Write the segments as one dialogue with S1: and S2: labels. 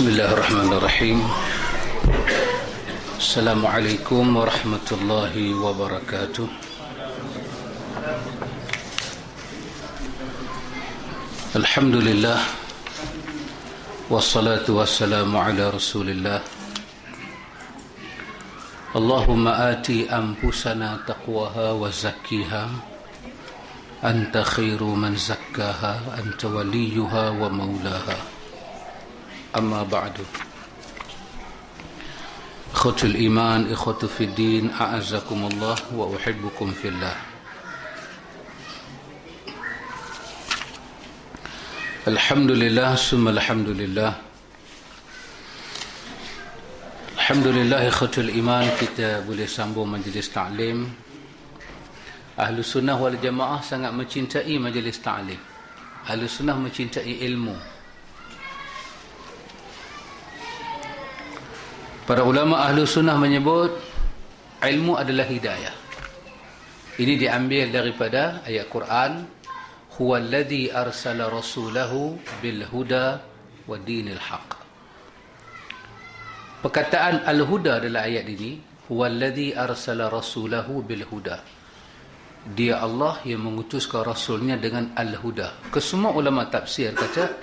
S1: بسم الله الرحمن الرحيم. السلام عليكم ورحمة الله وبركاته. الحمد لله والصلاة والسلام على رسول الله. اللهم آتي أنفسنا تقواها وزكيها. أنت خير من زكاها أنت وليها ومولاها. أما بعد. أخوتي الإيمان إخوتي في الدين أعزكم الله وأحبكم في الله. الحمد لله ثم الحمد لله. الحمد لله إخوتي الإيمان كتاب لسامبو مجلس تعليم أهل السنة والجماعة sangat mencintai majlis ta'lim. أهل السنة مجلس ilmu. Para ulama ahlu sunnah menyebut ilmu adalah hidayah. Ini diambil daripada ayat Quran, "Huwa alladhi arsala rasulahu bil huda wa dinil haq." Perkataan al-huda adalah ayat ini, "Huwa alladhi arsala rasulahu bil huda." Dia Allah yang mengutuskan rasulnya dengan al-huda. Kesemua ulama tafsir kata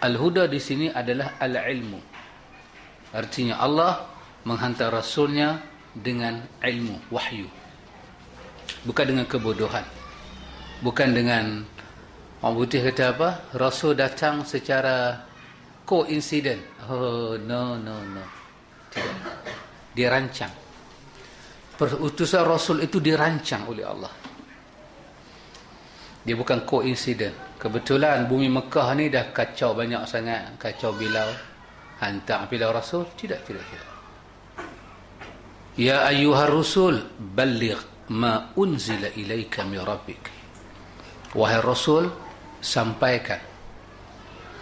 S1: al-huda di sini adalah al-ilmu. Artinya Allah menghantar Rasulnya dengan ilmu, wahyu. Bukan dengan kebodohan. Bukan dengan orang putih kata apa? Rasul datang secara coincident. Oh, no, no, no. Tidak. Dirancang. Perutusan Rasul itu dirancang oleh Allah. Dia bukan coincident. Kebetulan bumi Mekah ni dah kacau banyak sangat. Kacau bilau hantar bila rasul? Tidak tidak tidak. Ya ayyuhar rusul balligh ma unzila ilaika min rabbik. Wahai rasul sampaikan.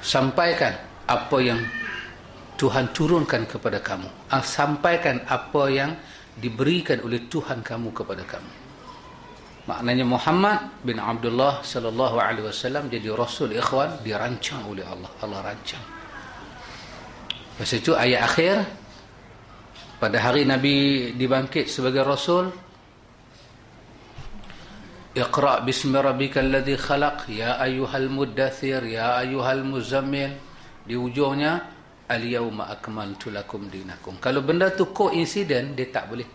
S1: Sampaikan apa yang Tuhan turunkan kepada kamu. Ah, sampaikan apa yang diberikan oleh Tuhan kamu kepada kamu. Maknanya Muhammad bin Abdullah sallallahu alaihi wasallam jadi rasul ikhwan dirancang oleh Allah. Allah rancang Lepas itu ayat akhir pada hari Nabi dibangkit sebagai Rasul Iqra' bismi rabbika alladhi khalaq Ya ayuhal muddathir Ya ayuhal muzammil. Di ujungnya Al-yawma akmaltu lakum dinakum. Kalau benda tu koinsiden Dia tak boleh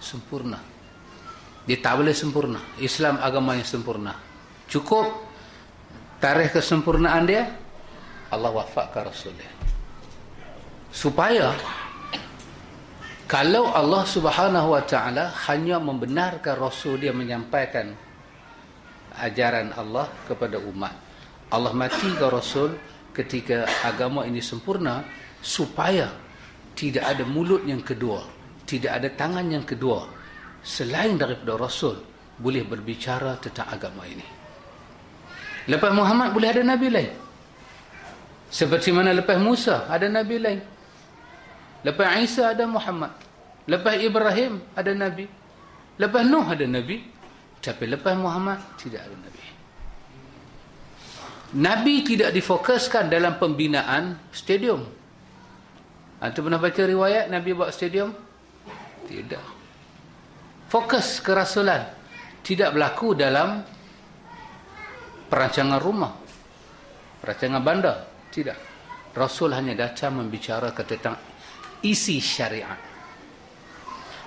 S1: Sempurna. Dia tak boleh sempurna. Islam agama yang sempurna. Cukup Tarikh kesempurnaan dia Allah wafatkan Rasul dia supaya kalau Allah Subhanahu wa taala hanya membenarkan rasul dia menyampaikan ajaran Allah kepada umat. Allah mati ke rasul ketika agama ini sempurna supaya tidak ada mulut yang kedua tidak ada tangan yang kedua selain daripada rasul boleh berbicara tentang agama ini. Lepas Muhammad boleh ada nabi lain. Seperti mana lepas Musa ada nabi lain Lepas Isa ada Muhammad. Lepas Ibrahim ada Nabi. Lepas Nuh ada Nabi. Tapi lepas Muhammad tidak ada Nabi. Nabi tidak difokuskan dalam pembinaan stadium. Anda pernah baca riwayat Nabi buat stadium? Tidak. Fokus kerasulan. Tidak berlaku dalam perancangan rumah. Perancangan bandar. Tidak. Rasul hanya datang membicarakan tentang isi syariat.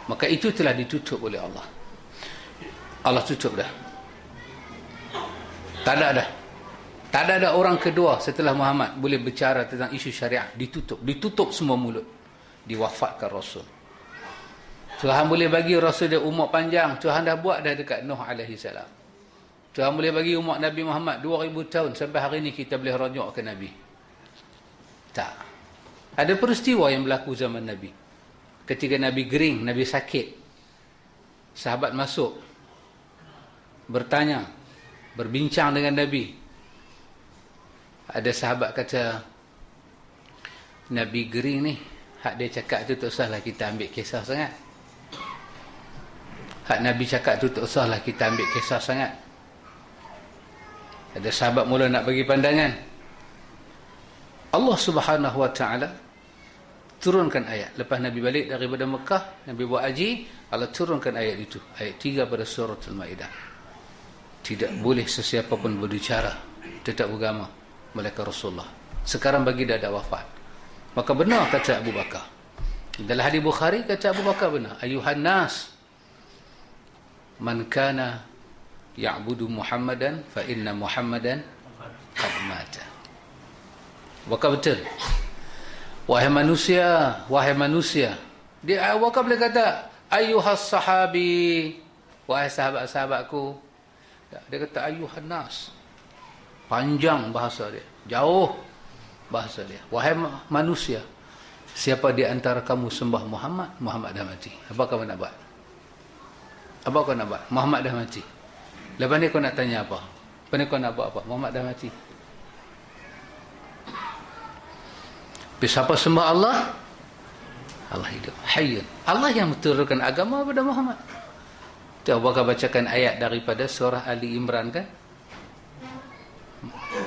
S1: Maka itu telah ditutup oleh Allah. Allah tutup dah. Tak ada dah. Tak ada, ada orang kedua setelah Muhammad boleh bicara tentang isu syariat. Ditutup. Ditutup semua mulut. Diwafatkan Rasul. Tuhan boleh bagi Rasul dia umur panjang. Tuhan dah buat dah dekat Nuh salam. Tuhan boleh bagi umat Nabi Muhammad 2000 tahun. Sampai hari ini kita boleh rujuk ke Nabi? Tak ada peristiwa yang berlaku zaman Nabi. Ketika Nabi gering, Nabi sakit. Sahabat masuk. Bertanya. Berbincang dengan Nabi. Ada sahabat kata, Nabi gering ni, hak dia cakap tu tak usahlah kita ambil kisah sangat. Hak Nabi cakap tu tak usahlah kita ambil kisah sangat. Ada sahabat mula nak bagi pandangan. Allah Subhanahu wa taala turunkan ayat. Lepas Nabi balik daripada Mekah Nabi buat haji Allah turunkan ayat itu. Ayat 3 pada surah Al-Maidah tidak boleh sesiapa pun berbicara. Tetap agama malaikat Rasulullah. Sekarang bagi dah ada wafat. Maka benar kata Abu Bakar. Dalam hadis Bukhari kata Abu Bakar benar. Ayuhan nas man kana ya'budu Muhammadan fa inna Muhammadan qad mata. Wakaf betul. Wahai manusia, wahai manusia. Dia wakaf boleh kata, ayuhas sahabi, wahai sahabat-sahabatku. Dia kata ayuhan nas. Panjang bahasa dia. Jauh bahasa dia. Wahai manusia, siapa di antara kamu sembah Muhammad, Muhammad dah mati. Apa kamu nak buat? Apa kau nak buat? Muhammad dah mati. Lepas ni kau nak tanya apa? Lepas ni kau nak buat apa? Muhammad dah mati. Tapi siapa sembah Allah? Allah hidup. Hayyun. Allah yang menurunkan agama kepada Muhammad. Kita bakal bacakan ayat daripada surah Ali Imran kan?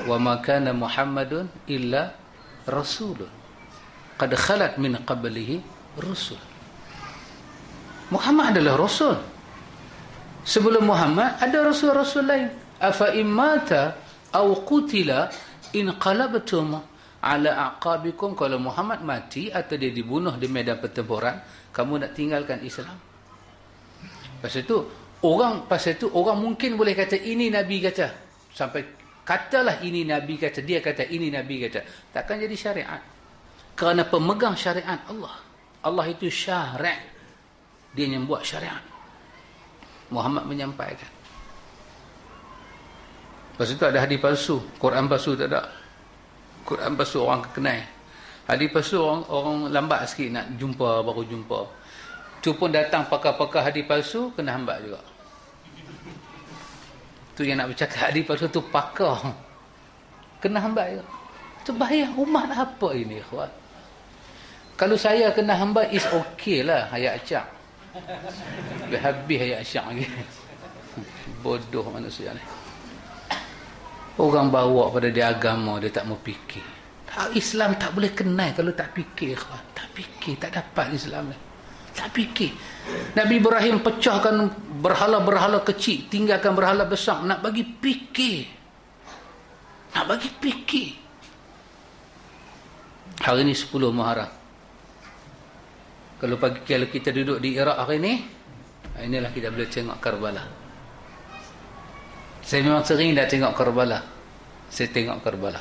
S1: Wa ma kana Muhammadun illa rasulun. Qad khalat min qablihi rusul. Muhammad adalah rasul. Sebelum Muhammad ada rasul-rasul lain. Afa immata aw qutila in qalabtum ala aqabikum kalau Muhammad mati atau dia dibunuh di medan pertempuran kamu nak tinggalkan Islam. Pasal itu orang pasal itu orang mungkin boleh kata ini nabi kata. Sampai katalah ini nabi kata. Dia kata ini nabi kata. Takkan jadi syariat. Kerana pemegang syariat Allah. Allah itu syariat dia yang buat syariat. Muhammad menyampaikan. Pasal itu ada hadis palsu. Quran palsu tak ada Quran pasal orang kenal. Hadis pasal orang, orang lambat sikit nak jumpa baru jumpa. Tu pun datang pakar-pakar hadis palsu kena hambat juga. Tu yang nak bercakap hadis palsu tu pakar. Kena hambat juga. Tu bahaya umat apa ini khuat. Kalau saya kena hambat is okay lah ayat acak. Habis ayat acak lagi. Bodoh manusia ni. Orang bawa pada dia agama dia tak mau fikir. Islam tak boleh kenal kalau tak fikir. Tak fikir, tak dapat Islam. Tak fikir. Nabi Ibrahim pecahkan berhala-berhala kecil, tinggalkan berhala besar nak bagi fikir. Nak bagi fikir. Hari ini 10 Muharram. Kalau pagi kalau kita duduk di Iraq hari ini, inilah kita boleh tengok Karbala. Saya memang sering dah tengok Karbala. Saya tengok Karbala.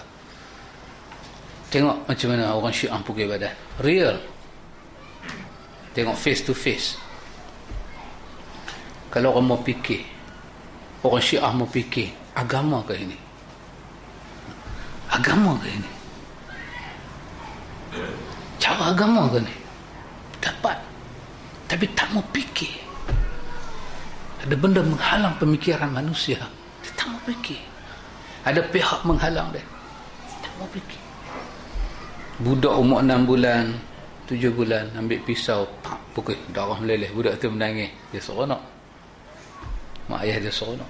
S1: Tengok macam mana orang Syiah pukul badan. Real. Tengok face to face. Kalau orang mau fikir. Orang Syiah mau fikir. Agama ke ini? Agama ke ini? Cara agama ke ini? Dapat. Tapi tak mau fikir. Ada benda menghalang pemikiran manusia tak mau fikir. Ada pihak menghalang dia. Tak mau fikir. Budak umur 6 bulan 7 bulan ambil pisau pak pukul darah meleleh. Budak tu menangis. Dia seronok. Mak ayah dia seronok.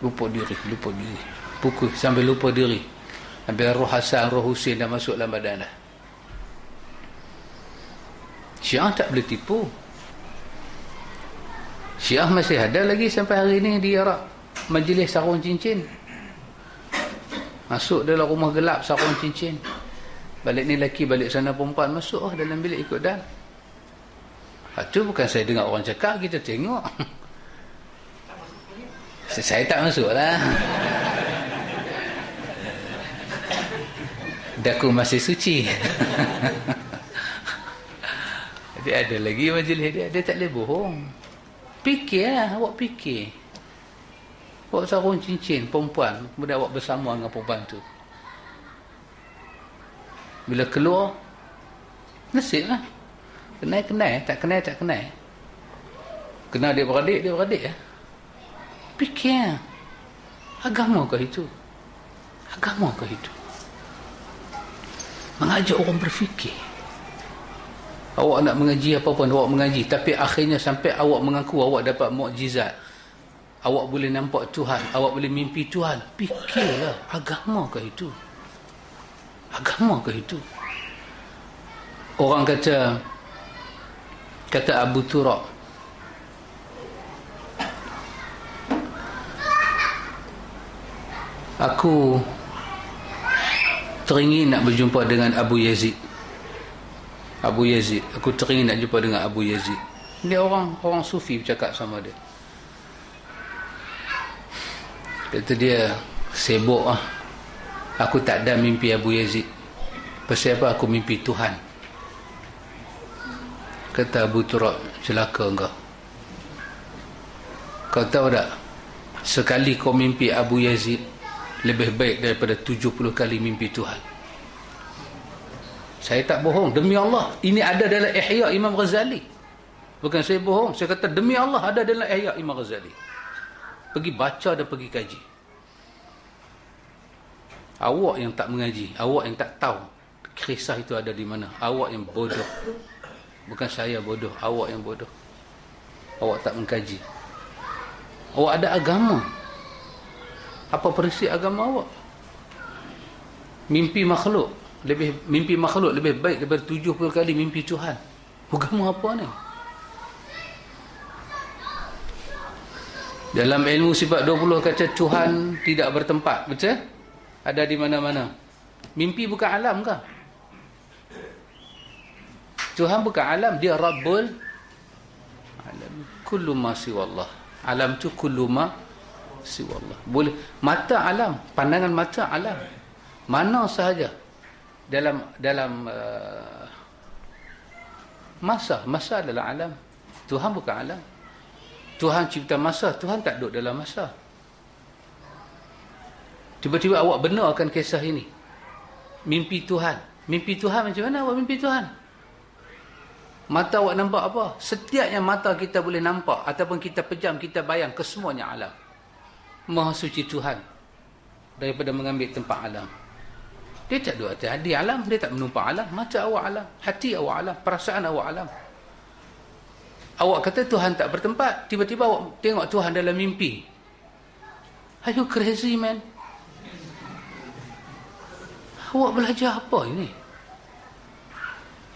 S1: Lupa diri lupa diri. Pukul sampai lupa diri. Sampai roh Hasan roh Husin dah masuk dalam badan dah. Syiah tak boleh tipu. Syiah masih ada lagi sampai hari ini di Arab majlis sarung cincin. Masuk dalam rumah gelap sarung cincin. Balik ni lelaki balik sana perempuan masuk oh, dalam bilik ikut dan itu bukan saya dengar orang cakap kita tengok. Saya tak masuk lah. Daku masih suci. Jadi ada lagi majlis dia. Dia tak boleh bohong. Fikir lah awak fikir Bawa sarung cincin perempuan. Kemudian awak bersama dengan perempuan tu. Bila keluar Nasib lah. Kenal-kenal Tak kenal tak kenal Kenal dia beradik Dia beradik ya Fikir Agama ke itu? Agama ke itu? Mengajak orang berfikir. Awak nak mengaji apa pun Awak mengaji. Tapi akhirnya sampai awak mengaku Awak dapat mukjizat awak boleh nampak Tuhan awak boleh mimpi Tuhan. Fikirlah agama ke itu? Agama ke itu? Orang kata kata Abu Turab aku teringin nak berjumpa dengan Abu Yazid. Abu Yazid aku teringin nak jumpa dengan Abu Yazid. Dia orang orang sufi bercakap sama dia kata dia sibuk ah. Aku tak ada mimpi Abu Yazid. Pasal apa aku mimpi Tuhan? Kata Abu Turab celaka engkau. Kau tahu tak sekali kau mimpi Abu Yazid lebih baik daripada 70 kali mimpi Tuhan. Saya tak bohong demi Allah ini ada dalam Ihya Imam Ghazali. Bukan saya bohong saya kata demi Allah ada dalam Ihya Imam Ghazali pergi baca dan pergi kaji. Awak yang tak mengaji awak yang tak tahu kisah itu ada di mana. Awak yang bodoh. Bukan saya bodoh awak yang bodoh. Awak tak mengkaji. Awak ada agama. Apa prinsip agama awak? Mimpi makhluk. Lebih mimpi makhluk lebih baik daripada 70 kali mimpi Tuhan. Agama apa ni dalam ilmu sifat 20 kata Tuhan tidak bertempat. Betul? Ada di mana-mana. Mimpi bukan alam kah? Tuhan bukan alam dia Rabbul alam. Kullu ma siwallah. Alam tu kullu ma siwallah. Boleh. Mata alam pandangan mata alam. Mana sahaja. Dalam dalam uh, masa masa adalah alam. Tuhan bukan alam Tuhan cipta masa Tuhan tak duduk dalam masa. Tiba-tiba awak benarkan kisah ini. Mimpi Tuhan. Mimpi Tuhan macam mana awak mimpi Tuhan? Mata awak nampak apa? Setiap yang mata kita boleh nampak ataupun kita pejam kita bayang kesemuanya alam. Maha suci Tuhan daripada mengambil tempat alam. Dia tak duduk di alam dia tak menumpang alam. Mata awak alam hati awak alam perasaan awak alam awak kata Tuhan tak bertempat tiba-tiba awak tengok Tuhan dalam mimpi. Are you crazy man? Awak belajar apa ini?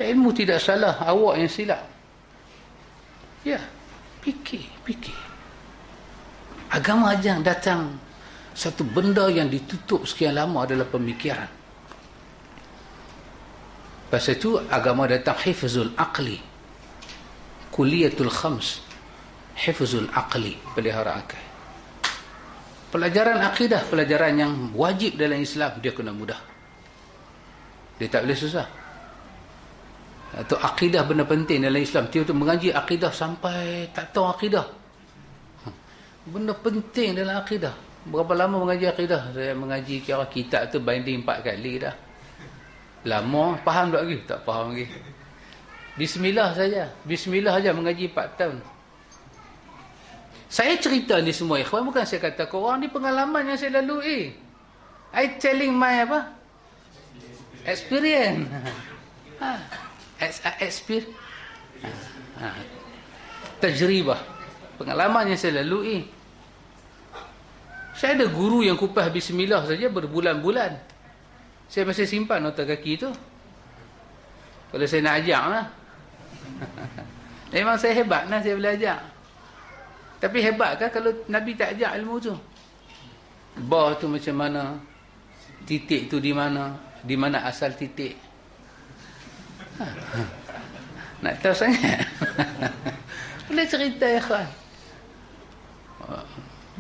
S1: Ilmu tidak salah awak yang silap. Ya fikir fikir. Agama ajang datang satu benda yang ditutup sekian lama adalah pemikiran. Pasal itu agama datang hifzul aqli. Kuliyatul khams. Hifzul aqli. Pelihara akal. Pelajaran akidah, pelajaran yang wajib dalam Islam, dia kena mudah. Dia tak boleh susah. Atau akidah benda penting dalam Islam. Dia tu mengaji akidah sampai tak tahu akidah. Benda penting dalam akidah. Berapa lama mengaji akidah? Saya mengaji kira kitab tu binding empat kali dah. Lama faham tak lagi? Tak faham lagi. Bismillah saja. Bismillah saja mengaji 4 tahun. Saya cerita ni semua ikhwan bukan saya kata korang ni pengalaman yang saya lalui. I telling my apa? Experience. Ha. Experience. Ha. Tajribah. Pengalaman yang saya lalui. Saya ada guru yang kupas bismillah saja berbulan-bulan. Saya masih simpan nota kaki tu. Kalau saya nak ajak lah. Memang saya hebat lah saya boleh ajak. Tapi hebat kan kalau Nabi tak ajak ilmu tu. Bah tu macam mana. Titik tu di mana. Di mana asal titik. Nak tahu sangat. boleh cerita ya kawan.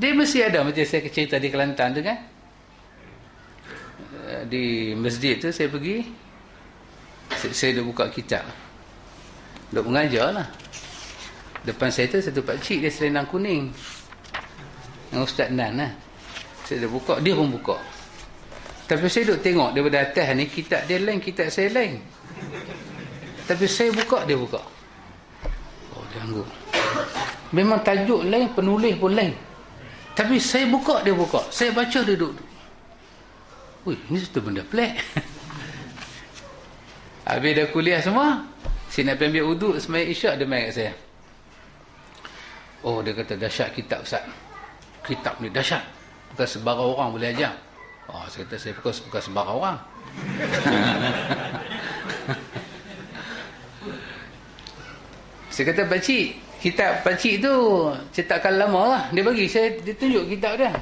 S1: Dia mesti ada macam saya cerita di Kelantan tu kan di masjid tu saya pergi saya, saya dah buka kitab duk mengajar lah. Depan saya tu satu pakcik dia selendang kuning. Dengan Ustaz Nan lah. Saya dah buka dia pun buka. Tapi saya duk tengok daripada atas ni kitab dia lain kitab saya lain. Tapi saya buka dia buka. Oh dia anggur memang tajuk lain penulis pun lain. Tapi saya buka dia buka. Saya baca dia duduk. Wih, ini satu benda pelik. Habis dah kuliah semua, si nak ambil uduk semaya isyak, dia main kat saya. Oh, dia kata dahsyat kitab Ustaz. Kitab ni dahsyat. Bukan sebarang orang boleh ajar. Oh, saya kata saya bukan, bukan sebarang orang. saya kata pakcik kitab pakcik tu cetakan lama lah dia bagi saya dia tunjuk kitab dia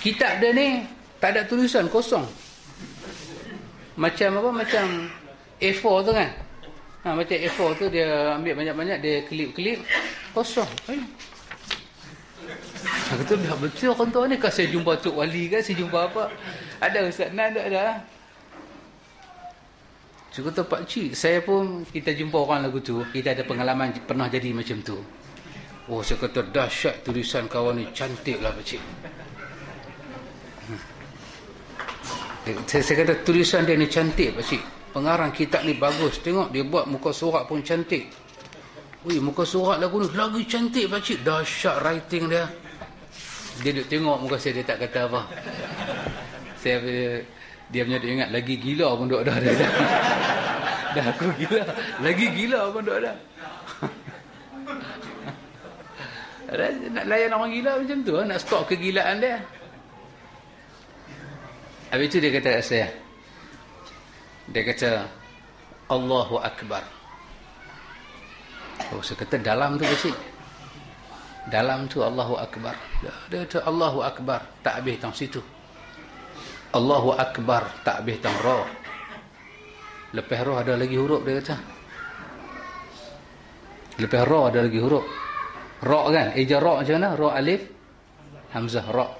S1: kitab dia ni tak ada tulisan kosong macam apa macam A4 tu kan? Ha, macam A4 tu dia ambil banyak-banyak dia kelip-kelip. Kosong. Ayuh. Aku tu dah betul orang tua ni. Kan saya jumpa Tok Wali kan saya jumpa apa? Ada Ustaz Nan ada ada Cuba tu Pak Cik saya pun kita jumpa orang lagu tu kita ada pengalaman pernah jadi macam tu. Oh saya kata dahsyat tulisan kawan ni. Cantik lah Pak Cik. Hmm. saya, saya kata tulisan dia ni cantik Pak Cik pengarang kitab ni bagus. Tengok dia buat muka surat pun cantik. Wih, muka surat lagu ni lagi cantik Pak Cik. Dahsyat writing dia. Dia duduk tengok muka saya dia tak kata apa. Saya dia punya ingat lagi gila pun duduk dah. Dah dah, dah aku gila. Lagi gila pun duduk dah. Nak layan orang gila macam tu nak stop kegilaan dia. Habis itu dia kata kat saya dia kata Allahu Akbar. Oh saya kata dalam tu bersih dalam tu Allahu Akbar. Dia kata Allahu Akbar tak habis tang situ. Allahu Akbar tak habis tang roh. Lepas roh ada lagi huruf dia kata. Lepas roh ada lagi huruf. Roh kan? Eja roh macam mana? Roh alif hamzah roh.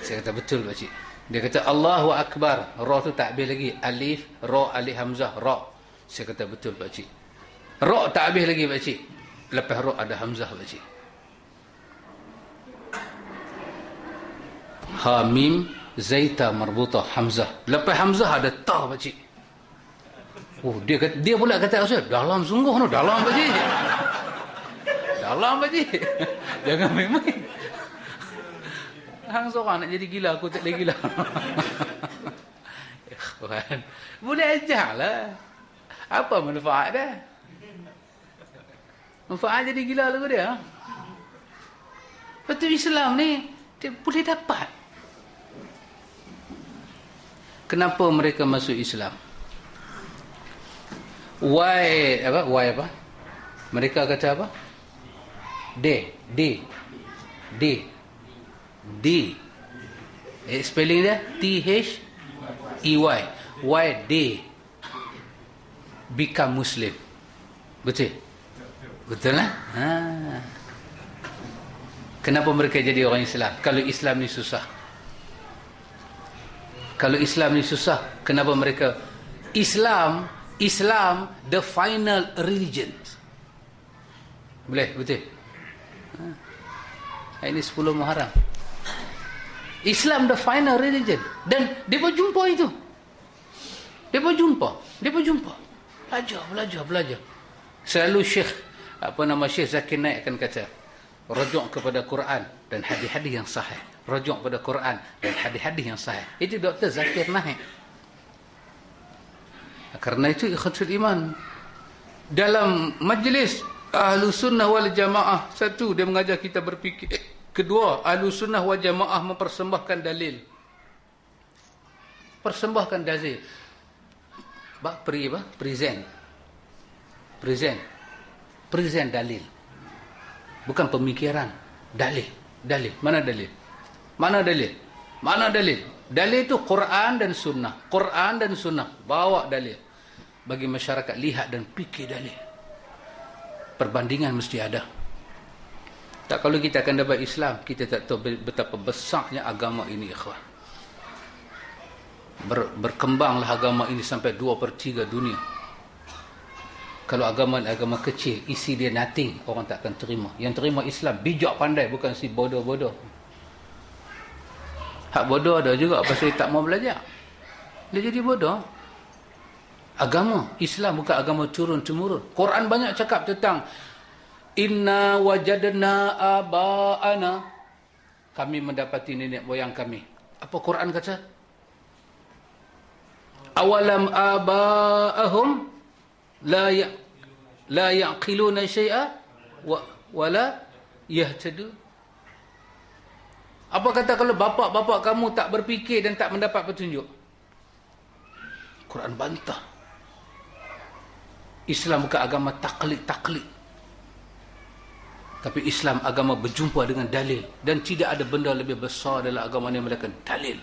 S1: Saya kata betul pak dia kata Allahu Akbar roh tu tak habis lagi alif roh alif hamzah roh saya kata betul pak cik roh tak habis lagi pak cik Lepas roh ada Hamzah baca. Ha mim zaita marbutah Hamzah. Lepas Hamzah ada ta baca. Oh dia kata, dia pula kata Ustaz, dalam sungguh no, dalam baca. dalam baca. Jangan main-main. Hang seorang nak jadi gila aku tak lagi gila. Boleh ajarlah. Apa manfaat dia? Manfaat jadi gila lagu dia. Betul Islam ni dia boleh dapat. Kenapa mereka masuk Islam? Why apa? Why apa? Mereka kata apa? D, D, D, D. Eh, spelling dia T H E Y. Why they become Muslim? Betul? Betul lah? Ha. Kenapa mereka jadi orang Islam? Kalau Islam ni susah. Kalau Islam ni susah, kenapa mereka Islam Islam the final religion. Boleh, betul. Ha. Ini 10 Muharram. Islam the final religion dan dia pun jumpa itu. Dia pun jumpa, dia pun jumpa. Belajar, belajar, belajar. Selalu Syekh apa nama Syekh Zakir Naik akan kata rujuk kepada Quran dan hadis-hadis yang sahih rujuk kepada Quran dan hadis-hadis yang sahih itu Dr. Zakir Naik kerana itu ikhtul iman dalam majlis ahlu sunnah wal jamaah satu dia mengajar kita berfikir kedua ahlu sunnah wal jamaah mempersembahkan dalil. Persembahkan dalil. Bak pri apa? Present. Present. Present dalil. Bukan pemikiran. Dalil. Dalil. Mana dalil? Mana dalil? Mana dalil? Dalil itu Quran dan sunnah. Quran dan sunnah. Bawa dalil. Bagi masyarakat lihat dan fikir dalil. Perbandingan mesti ada tak kalau kita akan dapat Islam kita tak tahu betapa besarnya agama ini ikhwan Ber, berkembanglah agama ini sampai 2 per 3 dunia. Kalau agama agama kecil isi dia nothing orang tak akan terima. Yang terima Islam bijak pandai bukan si bodoh-bodoh. Hak bodoh ada juga pasal tak mau belajar. Dia jadi bodoh. Agama Islam bukan agama turun temurun Quran banyak cakap tentang inna wajadna aba'ana kami mendapati nenek moyang kami apa Quran kata awalam aba'ahum la ya la yaqiluna syai'a wa wala yahtadu Apa kata kalau bapak-bapak kamu tak berfikir dan tak mendapat petunjuk? Quran bantah. Islam bukan agama taklid-taklid. Tapi Islam agama berjumpa dengan dalil. Dan tidak ada benda lebih besar dalam agama ini melainkan dalil.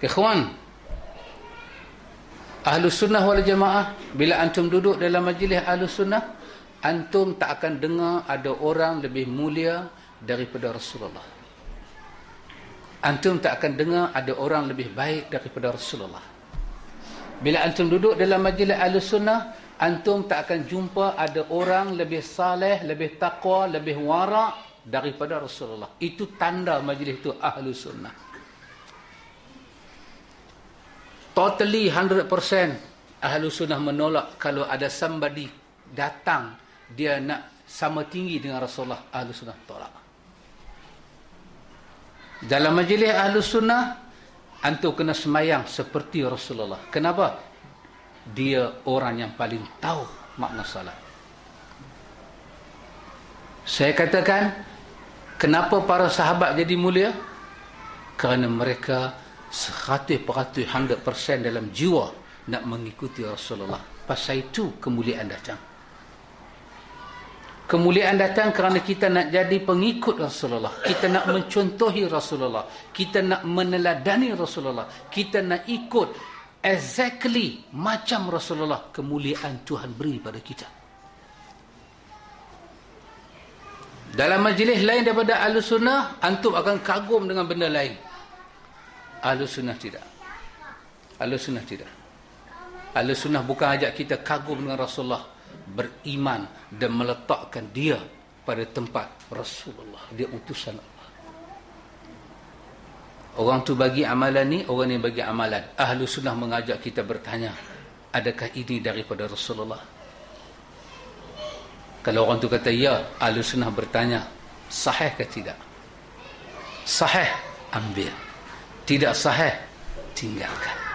S1: Ikhwan. Ahlus sunnah wal jamaah. Bila antum duduk dalam majlis ahlus sunnah. Antum tak akan dengar ada orang lebih mulia daripada Rasulullah. Antum tak akan dengar ada orang lebih baik daripada Rasulullah. Bila antum duduk dalam majlis Ahlussunnah, antum tak akan jumpa ada orang lebih saleh, lebih takwa, lebih wara' daripada Rasulullah. Itu tanda majlis itu Ahlussunnah. Totally 100% Ahlussunnah menolak kalau ada somebody datang dia nak sama tinggi dengan Rasulullah Ahlussunnah tolak. Dalam majlis ahlu sunnah Antum kena semayang seperti Rasulullah Kenapa? Dia orang yang paling tahu makna salat Saya katakan Kenapa para sahabat jadi mulia? Kerana mereka Seratus peratus, hundred percent dalam jiwa Nak mengikuti Rasulullah Pasal itu kemuliaan datang Kemuliaan datang kerana kita nak jadi pengikut Rasulullah. Kita nak mencontohi Rasulullah. Kita nak meneladani Rasulullah. Kita nak ikut exactly macam Rasulullah. Kemuliaan Tuhan beri pada kita. Dalam majlis lain daripada Ahlu Sunnah, Antum akan kagum dengan benda lain. Ahlu Sunnah tidak. Ahlu Sunnah tidak. Ahlu Sunnah bukan ajak kita kagum dengan Rasulullah beriman dan meletakkan dia pada tempat Rasulullah dia utusan Allah orang tu bagi amalan ni orang ni bagi amalan. Ahlu sunnah mengajak kita bertanya adakah ini daripada Rasulullah? Kalau orang tu kata ya ahlu sunnah bertanya sahih ke tidak? Sahih ambil. Tidak sahih tinggalkan.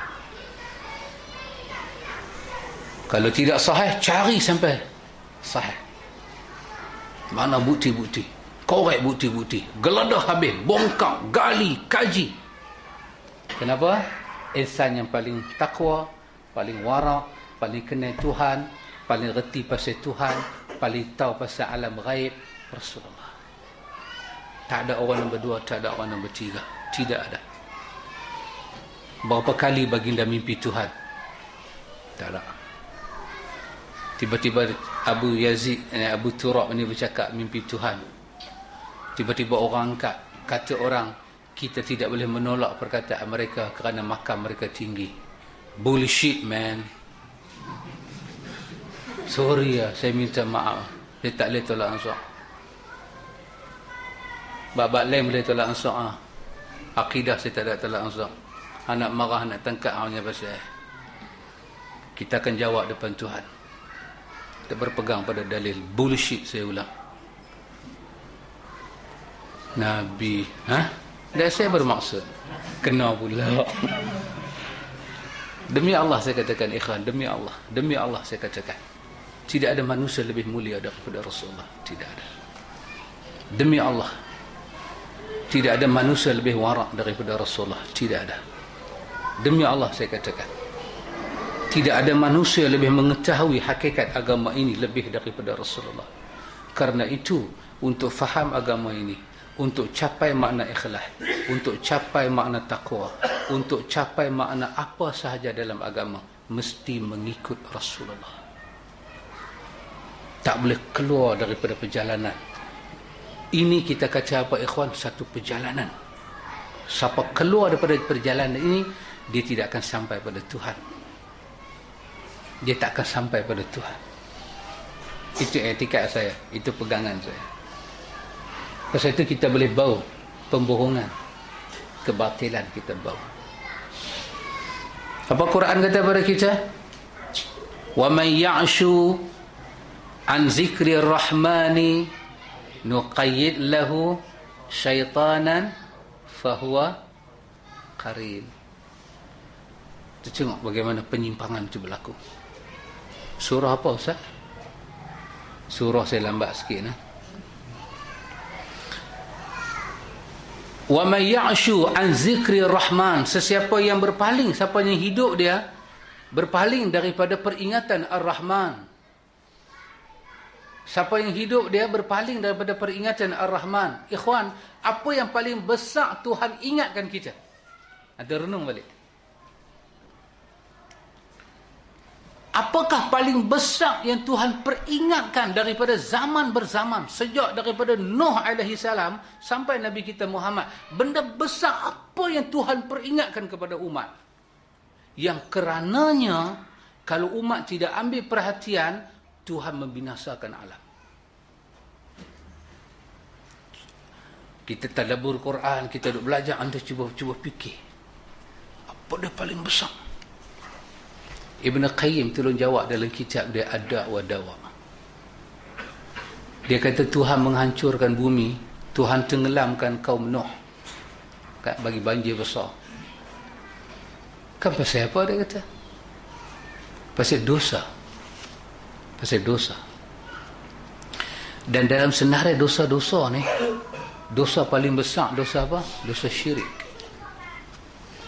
S1: Kalau tidak sahih, cari sampai sahih. Mana bukti-bukti? Korek bukti-bukti. Geledah habis. Bongkak, gali, kaji. Kenapa? Insan yang paling takwa, paling warak, paling kenal Tuhan, paling reti pasal Tuhan, paling tahu pasal alam gaib, Rasulullah. Tak ada orang nombor dua, tak ada orang nombor tiga. Tidak ada. Berapa kali baginda mimpi Tuhan? Tak ada. Tiba-tiba Abu Yazid eh, Abu Turab ini bercakap mimpi Tuhan. Tiba-tiba orang angkat kata orang kita tidak boleh menolak perkataan mereka kerana makam mereka tinggi. Bullshit man. Sorry ya, saya minta maaf. Saya tak boleh tolak ansur. Babak lain boleh tolak ansur ah. Akidah saya tak ada tolak ansur. Anak marah nak tangkap hanya pasal. Kita akan jawab depan Tuhan. Kita berpegang pada dalil bullshit saya ulang. Nabi, ha? Dan saya bermaksud kena pula. Demi Allah saya katakan ikhwan, demi Allah, demi Allah saya katakan. Tidak ada manusia lebih mulia daripada Rasulullah, tidak ada. Demi Allah. Tidak ada manusia lebih warak daripada Rasulullah, tidak ada. Demi Allah saya katakan. Tidak ada manusia lebih mengetahui hakikat agama ini lebih daripada Rasulullah. Karena itu, untuk faham agama ini, untuk capai makna ikhlas, untuk capai makna taqwa, untuk capai makna apa sahaja dalam agama, mesti mengikut Rasulullah. Tak boleh keluar daripada perjalanan. Ini kita kata apa ikhwan? Satu perjalanan. Siapa keluar daripada perjalanan ini, dia tidak akan sampai pada Tuhan dia tak akan sampai pada Tuhan itu etikat saya itu pegangan saya pasal itu kita boleh bau pembohongan kebatilan kita bau apa Quran kata pada kita wa man ya'shu an zikri rahmani nuqayyid lahu syaitanan fahuwa qarin tengok bagaimana penyimpangan itu berlaku Surah apa Ustaz? Surah saya lambat sikit nah. Wa may ya'shu an zikri rahman. Sesiapa yang berpaling siapa yang hidup dia berpaling daripada peringatan ar-rahman. Siapa yang hidup dia berpaling daripada peringatan ar-rahman. Ikhwan apa yang paling besar Tuhan ingatkan kita? Ada renung balik Apakah paling besar yang Tuhan peringatkan daripada zaman berzaman sejak daripada Nuh alaihi salam sampai Nabi kita Muhammad? Benda besar apa yang Tuhan peringatkan kepada umat? Yang kerananya kalau umat tidak ambil perhatian, Tuhan membinasakan alam. Kita tadabbur Quran, kita duduk belajar, anda cuba cuba fikir. Apa dia paling besar? Ibn Qayyim tolong jawab dalam kitab dia Ada wa Dawa. Dia kata Tuhan menghancurkan bumi, Tuhan tenggelamkan kaum Nuh. Kat bagi banjir besar. Kan pasal apa dia kata? Pasal dosa. Pasal dosa. Dan dalam senarai dosa-dosa ni, dosa paling besar dosa apa? Dosa syirik.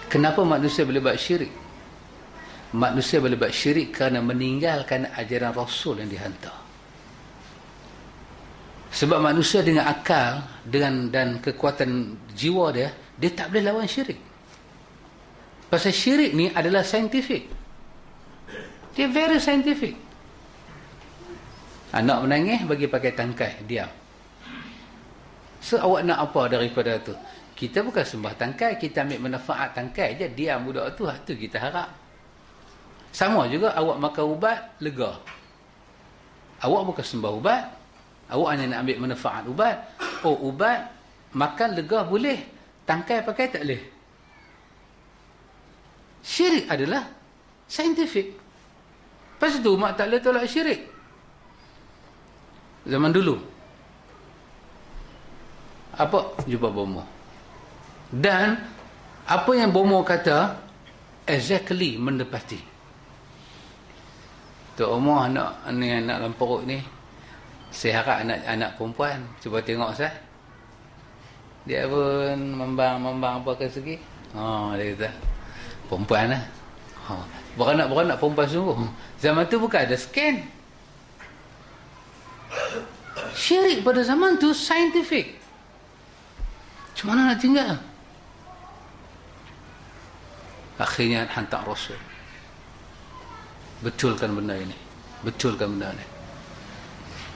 S1: Kenapa manusia boleh buat syirik? Manusia boleh buat syirik kerana meninggalkan ajaran Rasul yang dihantar. Sebab manusia dengan akal dengan dan kekuatan jiwa dia, dia tak boleh lawan syirik. Pasal syirik ni adalah saintifik. Dia very scientific. Anak menangis bagi pakai tangkai, diam. So awak nak apa daripada tu? Kita bukan sembah tangkai, kita ambil manfaat tangkai je, diam budak tu, tu kita harap. Sama juga awak makan ubat, lega. Awak bukan sembah ubat. Awak hanya nak ambil manfaat ubat. Oh, ubat, makan lega boleh. Tangkai pakai tak boleh. Syirik adalah saintifik. Lepas tu umat tak boleh tolak syirik. Zaman dulu. Apa? Jumpa bomo. Dan apa yang bomo kata exactly mendepati. Tok Umar anak ni anak lamperuk ni. Saya harap anak-anak perempuan cuba tengok sah. Dia pun membang-membang apa ke segi. Ha dia kata perempuan lah. Ha beranak-beranak perempuan sungguh. Zaman tu bukan ada scan. Syirik pada zaman tu scientific. Cuma mana nak tinggal? Akhirnya hantar Rasul betulkan benda ini. Betulkan benda ini.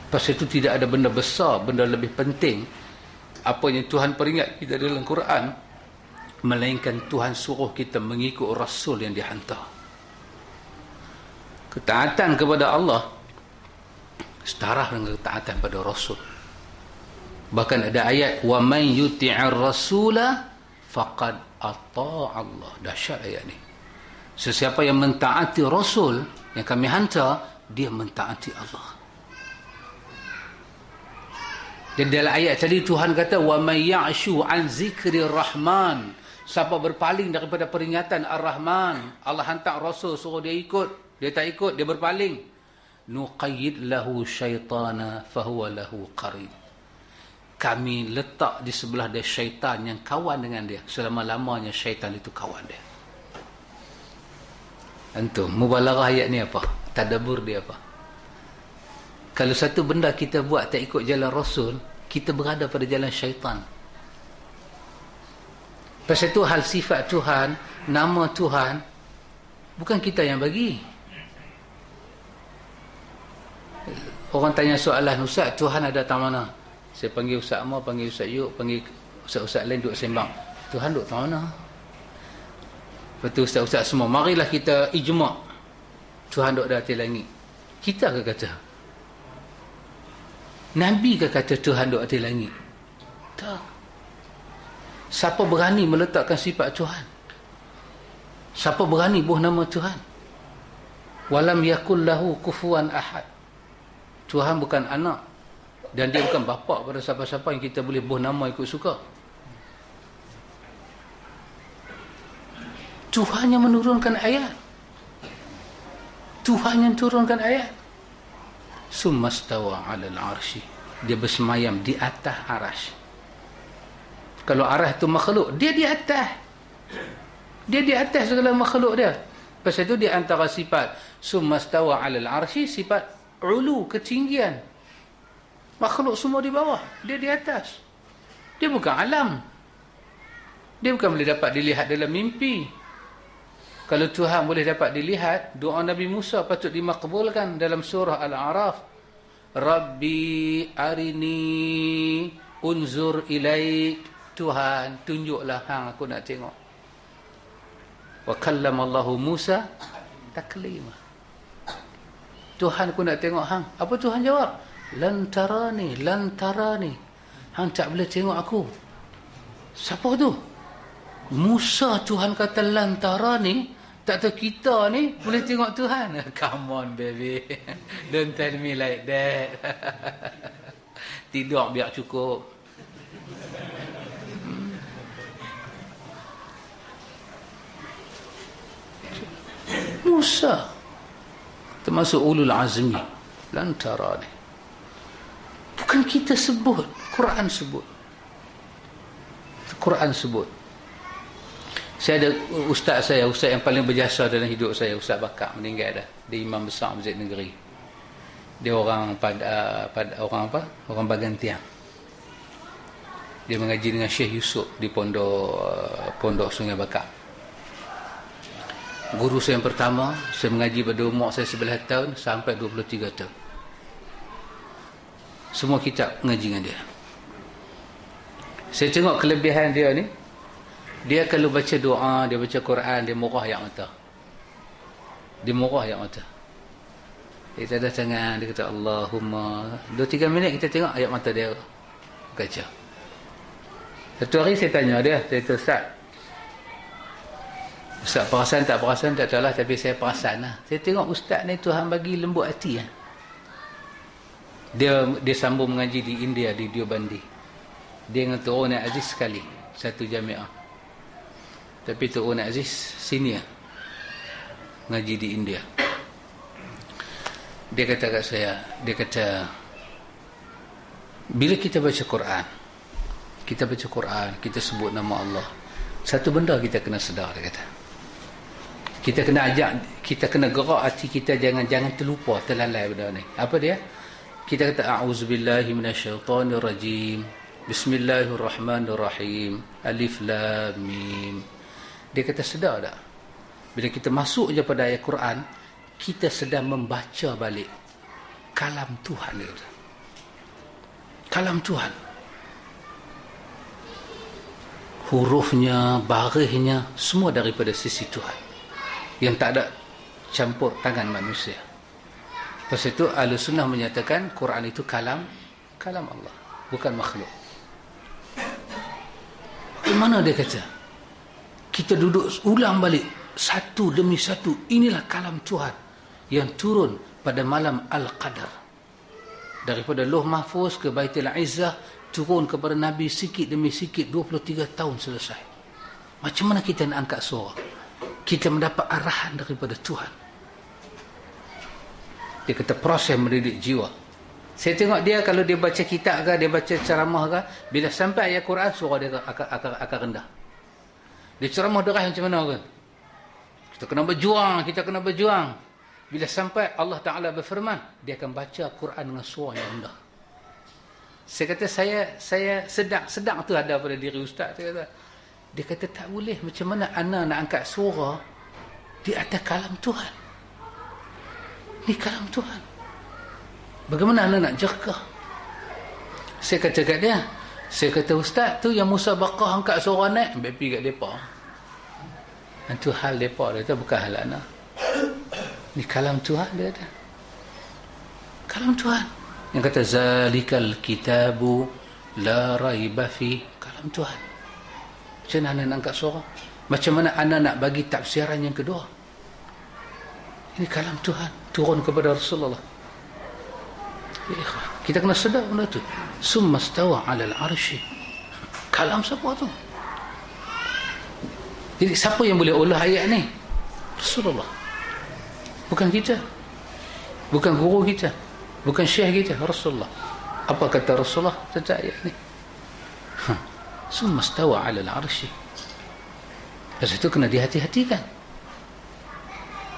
S1: Pasal itu tidak ada benda besar benda lebih penting. Apa yang Tuhan peringat kita dalam Quran melainkan Tuhan suruh kita mengikut Rasul yang dihantar. Ketaatan kepada Allah setara dengan ketaatan pada Rasul. Bahkan ada ayat wa man yuti'ir rasula faqad ata Allah. Dahsyat ayat ni. Sesiapa yang mentaati Rasul yang kami hantar, dia mentaati Allah. Dan dalam ayat tadi Tuhan kata wa may ya'shu an zikri rahman siapa berpaling daripada peringatan ar-rahman Allah hantar rasul suruh dia ikut. Dia tak ikut dia berpaling. Nuqayyid lahu syaitana fahuwa lahu qarin kami letak di sebelah dia syaitan yang kawan dengan dia. Selama-lamanya syaitan itu kawan dia Antum, mubalarah ayat ni apa? Tadabur dia apa? Kalau satu benda kita buat tak ikut jalan Rasul, kita berada pada jalan syaitan. Pasal itu hal sifat Tuhan, nama Tuhan, bukan kita yang bagi. Orang tanya soalan, Ustaz, Tuhan ada tak mana? Saya panggil Ustaz Amar, panggil Ustaz Yuk, panggil Ustaz-Ustaz lain duduk sembang. Tuhan duduk tak mana? Betul ustaz-ustaz semua. Marilah kita ijma' Tuhan duduk di atas langit. Kita ke kata? Nabi ke kata Tuhan duduk di atas langit? Tak. Siapa berani meletakkan sifat Tuhan? Siapa berani buah nama Tuhan? Walam yakul lahu kufuan ahad. Tuhan bukan anak. Dan dia bukan bapa pada siapa-siapa yang kita boleh buah nama ikut suka. Tuhan yang menurunkan ayat. Tuhan yang turunkan ayat. Summastawa 'alal 'arsy. Dia bersemayam di atas arasy. Kalau arah tu makhluk, dia di atas. Dia di atas segala makhluk dia. Pasal itu di antara sifat sumastawa alal arshi sifat ulu ketinggian. Makhluk semua di bawah, dia di atas. Dia bukan alam. Dia bukan boleh dapat dilihat dalam mimpi. Kalau Tuhan boleh dapat dilihat, doa Nabi Musa patut dimakbulkan dalam surah Al-A'raf. Rabbi arini unzur ilaik. Tuhan tunjuklah. Hang aku nak tengok. Wa kallamallahu Musa taklima. Tuhan aku nak tengok hang. Apa Tuhan jawab? Lantarani lantarani hang tak boleh tengok aku. Siapa tu? Musa Tuhan kata lantarani tak tahu kita ni boleh tengok Tuhan. Come on baby. Don't tell me like that. Tidur biar cukup. Musa. Termasuk ulul azmi. Lantara ni. Bukan kita sebut Quran sebut. Quran sebut saya ada ustaz saya ustaz yang paling berjasa dalam hidup saya ustaz Bakar meninggal dah. Dia imam besar masjid negeri. Dia orang pada, pada orang apa? Orang bagan tiang. Dia mengaji dengan Syekh Yusuf di pondok pondok Sungai Bakar. Guru saya yang pertama, saya mengaji pada umur saya 11 tahun sampai 23 tahun. Semua kitab mengaji dengan dia. Saya tengok kelebihan dia ni, dia kalau baca doa, dia baca Quran, dia murah yang mata. Dia murah yang mata. Tak ada tangan, dia kata Allahumma. 2-3 minit kita tengok ayat mata dia. Baca. Satu hari saya tanya dia, saya kata Ustaz, Ustaz perasan tak perasan tak tahu lah tapi saya perasan lah. Saya tengok ustaz ni Tuhan bagi lembut hati lah. Dia dia sambung mengaji di India di Diobandi. Dia dengan Tuan Aziz sekali satu jamiah. Tapi Tuan Aziz senior ngaji di India. Dia kata kat saya, dia kata bila kita baca Quran, kita baca Quran, kita sebut nama Allah. Satu benda kita kena sedar dia kata. Kita kena ajak kita kena gerak hati kita jangan jangan terlupa terlalai benda ni. Apa dia? Kita kata a'udzubillahi minasyaitonirrajim. Bismillahirrahmanirrahim. Alif lam mim dia kata sedar tak bila kita masuk je pada ayat Quran kita sedang membaca balik kalam Tuhan dia kata. kalam Tuhan hurufnya barihnya semua daripada sisi Tuhan yang tak ada campur tangan manusia. Lepas itu Ahlu Sunnah menyatakan Quran itu kalam kalam Allah, bukan makhluk. Bagaimana dia kata? Kita duduk ulang balik satu demi satu. Inilah kalam Tuhan yang turun pada malam Al-Qadar. Daripada Loh Mahfuz ke Baitul Izzah turun kepada Nabi sikit demi sikit 23 tahun selesai. Macam mana kita nak angkat suara? kita mendapat arahan daripada Tuhan. Dia kata proses mendidik jiwa. Saya tengok dia kalau dia baca kitab ke, dia baca ceramah ke, bila sampai ayat Quran, suara dia akan, akan, akan rendah. Dia ceramah deras macam mana kan? Kita kena berjuang, kita kena berjuang. Bila sampai Allah Ta'ala berfirman, dia akan baca Quran dengan suara yang rendah. Saya kata saya saya sedang sedang tu ada pada diri ustaz saya kata dia kata tak boleh macam mana anak nak angkat suara di atas kalam Tuhan. Ni kalam Tuhan. Bagaimana anak nak jerkah? Saya kata kat dia, saya kata ustaz tu yang Musa Bakah angkat suara naik, ambil pergi kat depa. Itu hal depa dia tu bukan hal anak. Ni kalam Tuhan dia ada. Kalam Tuhan. Yang kata zalikal kitabu la raiba fi kalam Tuhan. Macam mana nak angkat suara? Macam mana anda nak bagi tafsiran yang kedua? Ini kalam Tuhan turun kepada Rasulullah. Ya, kita kena sedar benda tu. Summa stawa 'ala al-'arsy. Kalam siapa tu? Jadi siapa yang boleh olah ayat ni? Rasulullah. Bukan kita. Bukan guru kita. Bukan syekh kita, Rasulullah. Apa kata Rasulullah tentang ayat ni? summa stawa 'ala al-'arsy pasal itu kena dihati-hatikan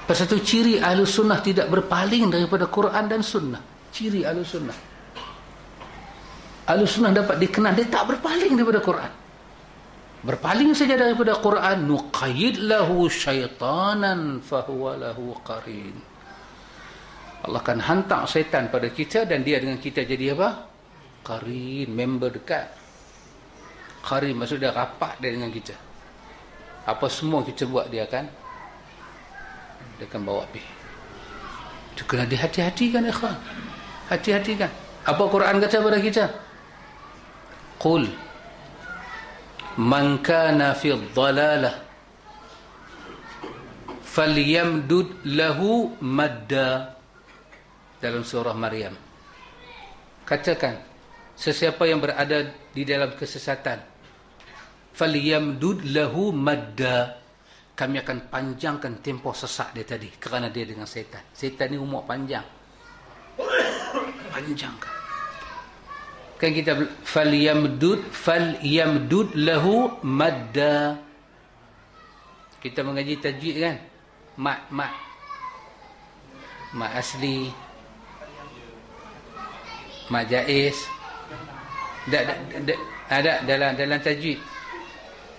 S1: pasal itu ciri ahlu sunnah tidak berpaling daripada Quran dan sunnah ciri ahlu sunnah ahlu sunnah dapat dikenal dia tak berpaling daripada Quran berpaling saja daripada Quran nuqayyid lahu syaitanan fahuwa lahu qarin Allah akan hantar syaitan pada kita dan dia dengan kita jadi apa? Qarin, member dekat. Qarin maksud dia rapat dia dengan kita. Apa semua kita buat dia akan dia akan bawa pergi. Itu kena dihati-hatikan ikhwan. Hati-hatikan. Apa Quran kata kepada kita? Qul man kana fi dhalalah falyamdud lahu madda dalam surah Maryam. Katakan, sesiapa yang berada di dalam kesesatan, falyamdud lahu madda. Kami akan panjangkan tempoh sesak dia tadi kerana dia dengan setan. Setan ni umur panjang. Panjangkan. Kan kita falyamdud falyamdud lahu madda. Kita mengaji tajwid kan? Mat mat. Mat asli, mak jaiz ada ada dalam dalam tajwid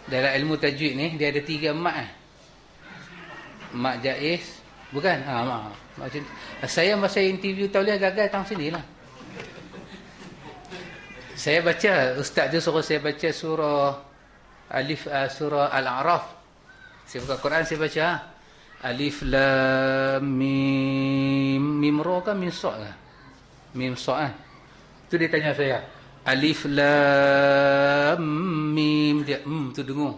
S1: dalam ilmu tajwid ni dia ada tiga mak eh. mak jaiz bukan ha mak macam saya masa interview tauliah gagal tang sini lah saya baca ustaz tu suruh saya baca surah alif uh, surah al-a'raf saya buka Quran saya baca ha. alif lam mim mim ra kan mim sa kan mim sa kan Tu dia tanya saya. Alif lam mim dia hmm tu dengung.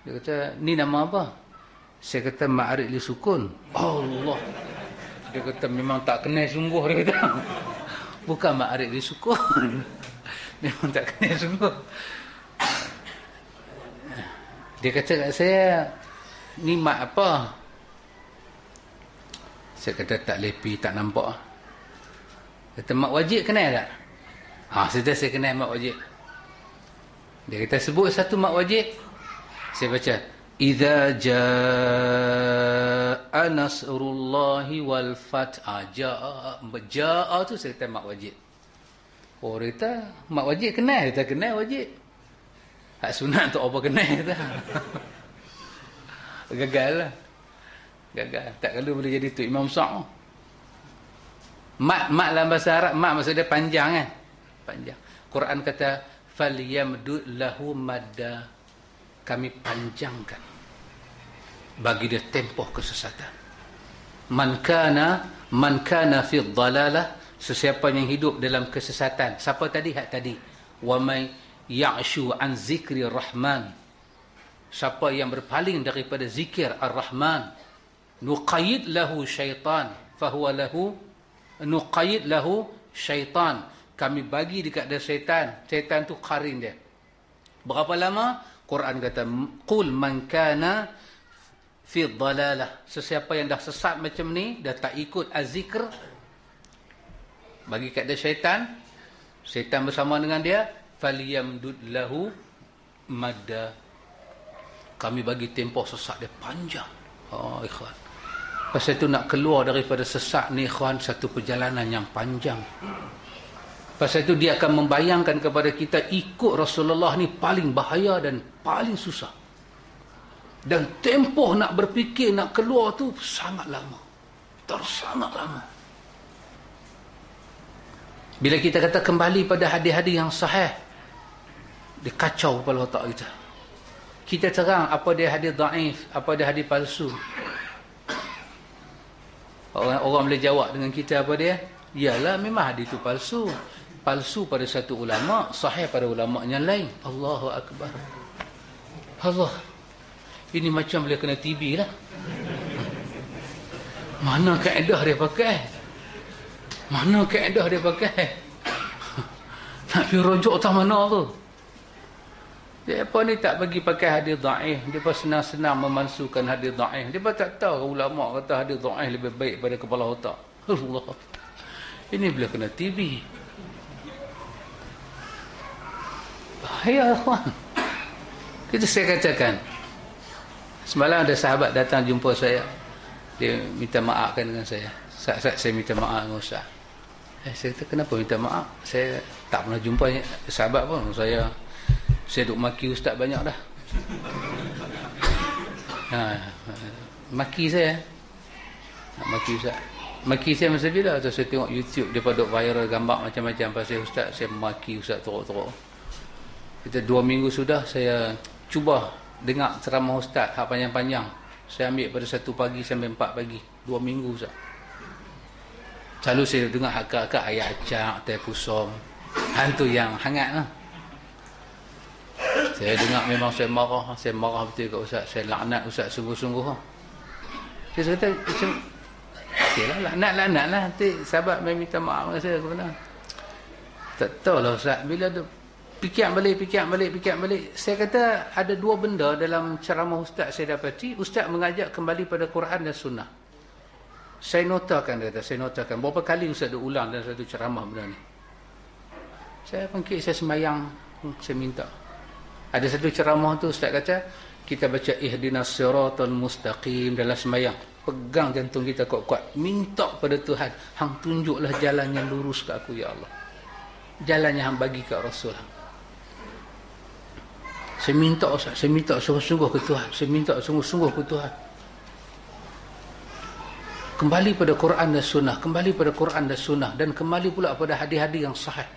S1: Dia kata, "Ni nama apa?" Saya kata, "Ma'arif li sukun." Allah. Dia kata, "Memang tak kenal sungguh," dia kata. Bukan ma'arif li sukun. Memang tak kenal sungguh. Dia kata kat saya, "Ni mak apa?" Saya kata, "Tak lepi, tak nampak." Kata mak wajib kenal tak? Ha, sudah saya kenal mak wajib. Dia kata sebut satu mak wajib. Saya baca. Iza ja'a nasrullahi wal fat'a. Ja'a. Ja'a tu saya mak wajib. Oh, kata mak wajib kenal. Kata kenal wajib. Hak sunat untuk apa kenal. Kata. Gagal lah. Gagal. Tak kalau boleh jadi tu Imam Sa'u. Mat mat dalam bahasa Arab mat maksud dia panjang kan? Panjang. Quran kata falyamdud lahu madda. Kami panjangkan bagi dia tempoh kesesatan. Man kana man kana fi dhalalah sesiapa yang hidup dalam kesesatan. Siapa tadi hak tadi? Wa may ya'shu an zikri rahman. Siapa yang berpaling daripada zikir ar-Rahman, nuqayyid lahu syaitan fahuwa lahu nuqayyid lahu syaitan kami bagi dekat dia syaitan syaitan tu qarin dia berapa lama Quran kata qul man kana fi dhalalah sesiapa yang dah sesat macam ni dah tak ikut azikr bagi kat dia syaitan syaitan bersama dengan dia falyamdud lahu madda kami bagi tempoh sesat dia panjang oh ikhwan Pasal itu nak keluar daripada sesak ni ikhwan satu perjalanan yang panjang. Pasal itu dia akan membayangkan kepada kita ikut Rasulullah ni paling bahaya dan paling susah. Dan tempoh nak berfikir nak keluar tu sangat lama. Tersangat lama. Bila kita kata kembali pada hadis-hadis yang sahih, dia kacau kepala otak kita. Kita terang apa dia hadis daif, apa dia hadis palsu. Orang, orang boleh jawab dengan kita apa dia? Yalah memang hadis itu palsu. Palsu pada satu ulama, sahih pada ulama yang lain. Allahu akbar. Allah. Ini macam boleh kena TB lah. Mana kaedah dia pakai? Mana kaedah dia pakai? Nak pergi rujuk tak mana tu? Dia apa ni tak bagi pakai hadis dhaif. Dia pun senang-senang memansukan hadis dhaif. Dia pun tak tahu ulama kata hadis dhaif lebih baik pada kepala otak. Allah. Ini boleh kena TV. Ya akhwan. Itu saya katakan. Semalam ada sahabat datang jumpa saya. Dia minta maafkan dengan saya. Saat, saat saya minta maaf dengan Ustaz. Eh, saya kata kenapa minta maaf? Saya tak pernah jumpa sahabat pun. Saya saya duk maki Ustaz banyak dah. Ha, maki saya. Maki Ustaz. Maki saya masa bila? Atau saya tengok YouTube dia pada viral gambar macam-macam pasal Ustaz. Saya maki Ustaz teruk-teruk. Kita dua minggu sudah saya cuba dengar ceramah ustaz hak panjang-panjang. Saya ambil pada satu pagi sampai empat pagi. Dua minggu ustaz. Selalu saya dengar hak-hak ayat acak, teh pusom. Hantu yang hangat lah. Saya dengar memang saya marah. Saya marah betul kat ustaz. Saya laknat ustaz sungguh-sungguh. Saya kata macam Okay lah, laknat-laknat lah. Nanti sahabat main minta maaf dengan saya. Kebenar. Tak tahu lah Ustaz. Bila ada fikir balik, fikir balik, fikir balik. Saya kata ada dua benda dalam ceramah Ustaz saya dapati. Ustaz mengajak kembali pada Quran dan Sunnah. Saya notakan, kata, saya notakan. Berapa kali Ustaz ada ulang dalam satu ceramah benda ni. Saya pangkit, saya semayang, hmm, saya minta. Ada satu ceramah tu Ustaz kata, kita baca ihdinas siratal mustaqim dalam semayang. Pegang jantung kita kuat-kuat. Minta pada Tuhan. Hang tunjuklah jalan yang lurus ke aku, Ya Allah. Jalan yang hang bagi ke Rasul. Saya minta saya minta sungguh-sungguh ke Tuhan. Saya minta sungguh-sungguh ke Tuhan. Kembali pada Quran dan Sunnah, kembali pada Quran dan Sunnah dan kembali pula pada hadis-hadis yang sahih.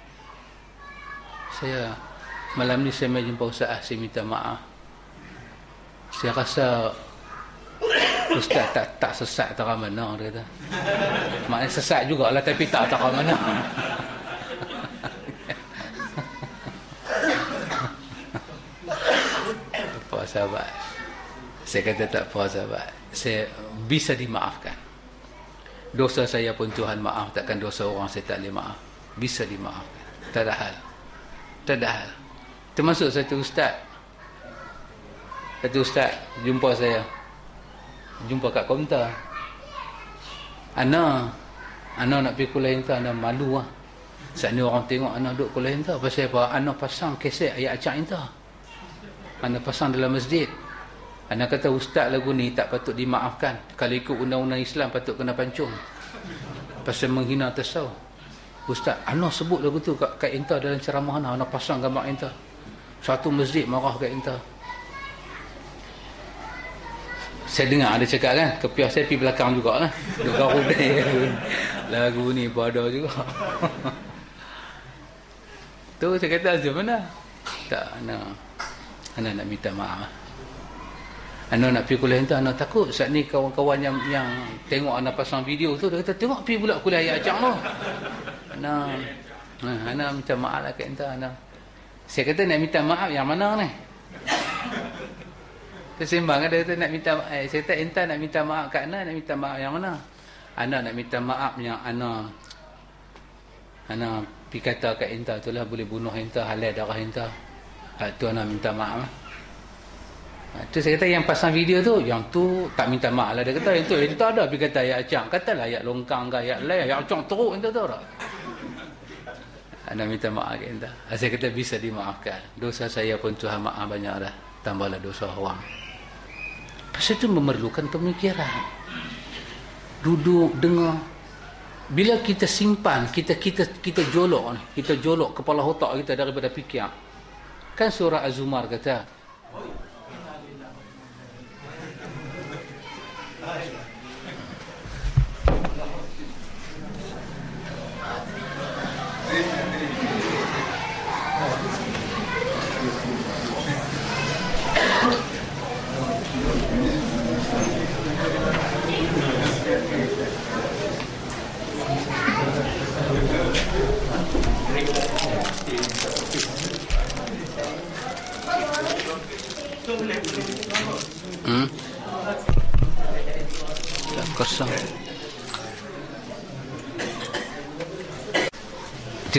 S1: Saya malam ni saya jumpa Ustaz, saya minta maaf. Saya rasa Ustaz tak tak sesat tak mana dia kata. Maknanya sesat jugalah tapi tak tak mana. Sahabat. Saya kata tak apa sahabat. Saya bisa dimaafkan. Dosa saya pun Tuhan maaf takkan dosa orang saya tak boleh maaf. Bisa dimaafkan. Tak ada hal. Tak ada hal. Termasuk satu ustaz. Satu ustaz jumpa saya. Jumpa kat kaunter Ana Ana nak pergi kuliah hinta Ana malu lah Saat ni orang tengok Ana duduk kuliah hinta Pasal apa? Ana pasang keset ayat acak hinta anda pasang dalam masjid. Anda kata ustaz lagu ni tak patut dimaafkan. Kalau ikut undang-undang Islam patut kena pancung. Pasal menghina tasawuf. Ustaz anda sebut lagu tu kat, kat inta dalam ceramah anda anda pasang gambar inta satu masjid marah kat inta saya dengar ada cakap kan kepiah saya pergi belakang jugalah. Dengar lagu ni pada juga. Tu saya kata macam mana? Tak nak Anak nak minta maaf. Anak nak pergi kuliah itu, anak takut saat ni kawan-kawan yang yang tengok anak pasang video tu, dia kata, tengok pergi pula kuliah ayat acang tu. Anak, ha, anak minta maaf lah entah, anak. Saya kata nak minta maaf yang mana ni? Tersimbang ada kata nak minta. Eh, saya kata entah nak minta maaf kat anak, nak minta maaf yang mana? Anak nak minta maaf yang anak anak pergi kata kat entah tu lah boleh bunuh entah, halal darah entah. Ha, tu anak minta maaf lah. Ha, tu saya kata yang pasang video tu, yang tu tak minta maaf lah. Dia kata, itu, itu ada pergi kata ayat acang. Katalah ayat longkang ke ayat lain, ayat acang teruk, itu tu tak. Anak minta maaf ke entah. Ha, saya kata bisa dimaafkan. Dosa saya pun Tuhan maaf banyak dah. Tambahlah dosa orang. Pasal itu memerlukan pemikiran. Duduk, dengar. Bila kita simpan, kita kita kita jolok, kita jolok kepala otak kita daripada fikir. Kan surah Az-Zumar kata Hmm? Tak kosong.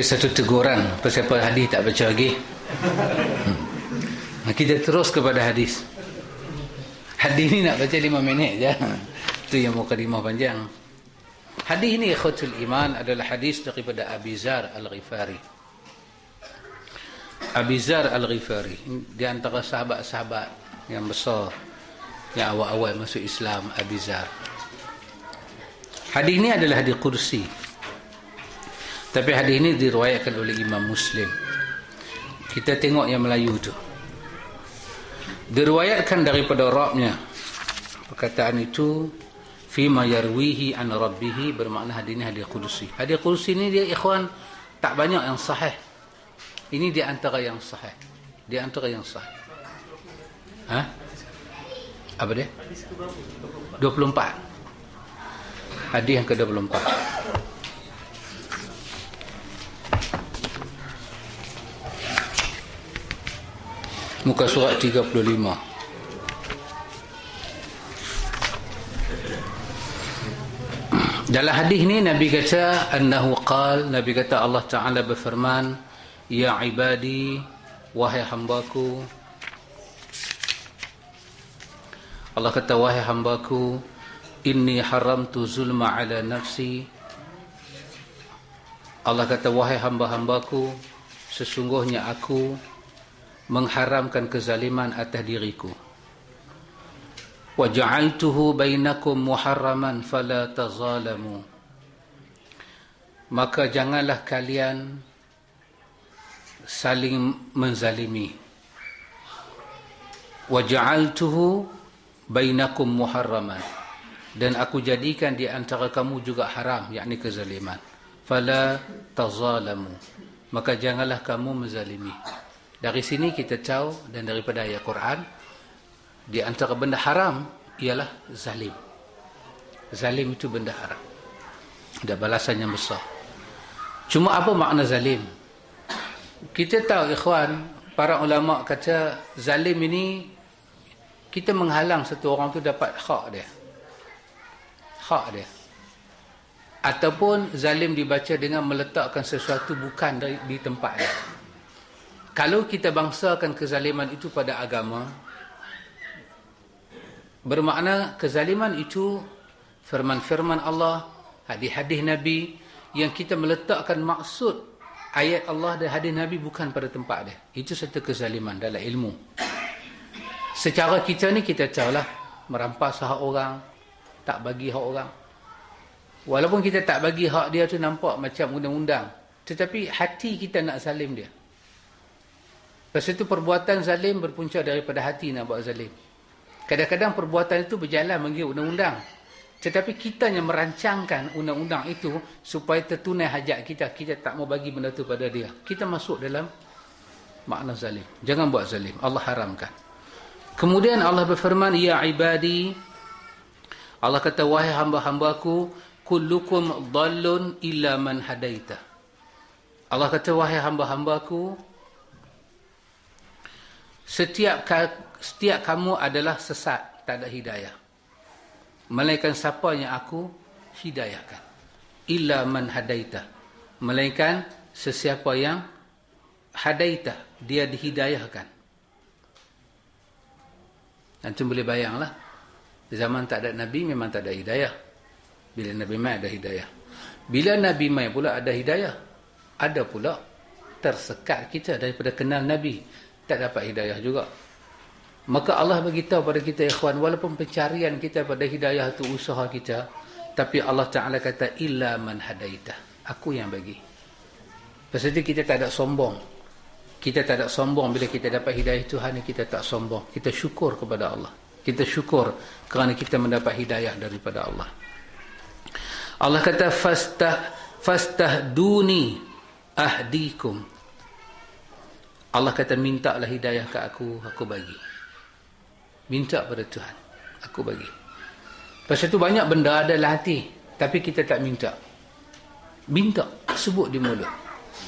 S1: Itu satu teguran pasal apa hadis tak baca lagi. Hmm. Kita terus kepada hadis. Hadis ni nak baca lima minit je. Itu yang muka lima panjang. Hadis ni ikhwatul iman adalah hadis daripada Abi Zar Al-Ghifari. Abizar Al-Ghifari di antara sahabat-sahabat yang besar yang awal-awal masuk Islam Abizar hadis ini adalah hadis kursi tapi hadis ini diriwayatkan oleh Imam Muslim kita tengok yang Melayu tu diriwayatkan daripada Rabnya perkataan itu fima yarwihi an rabbih bermakna hadis ini hadis kursi hadis kursi ini dia ikhwan tak banyak yang sahih ini di antara yang sahih. Di antara yang sahih. Ha? Apa dia? 24. Hadis yang ke-24. Muka surat 35. Dalam hadis ni Nabi kata annahu qal Nabi kata Allah Taala berfirman Ya ibadi Wahai hambaku Allah kata wahai hambaku Inni haramtu zulma ala nafsi Allah kata wahai hamba-hambaku Sesungguhnya aku Mengharamkan kezaliman atas diriku. Waja'altuhu bainakum muharraman Fala tazalamu. Maka janganlah kalian saling menzalimi. Waja'altuhu bainakum muharraman. Dan aku jadikan di antara kamu juga haram yakni kezaliman. Fala tazalamu. Maka janganlah kamu menzalimi dari sini kita tahu dan daripada ayat Quran di antara benda haram ialah zalim. Zalim itu benda haram. Ada balasan yang besar. Cuma apa makna zalim? Kita tahu ikhwan para ulama kata zalim ini kita menghalang satu orang tu dapat hak dia. Hak dia. Ataupun zalim dibaca dengan meletakkan sesuatu bukan di tempat dia kalau kita bangsakan kezaliman itu pada agama bermakna kezaliman itu firman-firman Allah hadis-hadis Nabi yang kita meletakkan maksud ayat Allah dan hadis Nabi bukan pada tempat dia. Itu satu kezaliman dalam ilmu. Secara kita ni kita tahulah merampas hak orang, tak bagi hak orang. Walaupun kita tak bagi hak dia tu nampak macam undang-undang. Tetapi hati kita nak zalim dia. Lepas itu perbuatan zalim berpunca daripada hati nak buat zalim. Kadang-kadang perbuatan itu berjalan mengikut undang-undang. Tetapi kita yang merancangkan undang-undang itu supaya tertunai hajat kita. Kita tak mau bagi benda itu pada dia. Kita masuk dalam makna zalim. Jangan buat zalim. Allah haramkan. Kemudian Allah berfirman, Ya ibadi. Allah kata, Wahai hamba-hambaku, Kullukum dallun illa man hadaita. Allah kata, Wahai hamba-hambaku, Setiap, setiap kamu adalah sesat, tak ada hidayah. Melainkan siapa yang aku hidayahkan. Illa man hadaita melainkan sesiapa yang hadaita dia dihidayahkan. Nanti boleh bayanglah zaman tak ada nabi memang tak ada hidayah. Bila nabi mai ada hidayah. Bila nabi mai pula ada hidayah ada pula tersekat kita daripada kenal nabi tak dapat hidayah juga Maka Allah beritahu pada kita ikhwan walaupun pencarian kita pada hidayah itu usaha kita tapi Allah Taala kata illa man hadaita. Aku yang bagi. Pasal itu kita tak ada sombong. Kita tak ada sombong bila kita dapat hidayah Tuhan kita tak sombong. Kita syukur kepada Allah. Kita syukur kerana kita mendapat hidayah daripada Allah. Allah kata fastah fastah duni ahdikum. Allah kata mintalah hidayah ke aku, aku bagi. Minta pada Tuhan aku bagi. Pasal tu banyak benda ada dalam hati tapi kita tak minta. Minta sebut di mulut.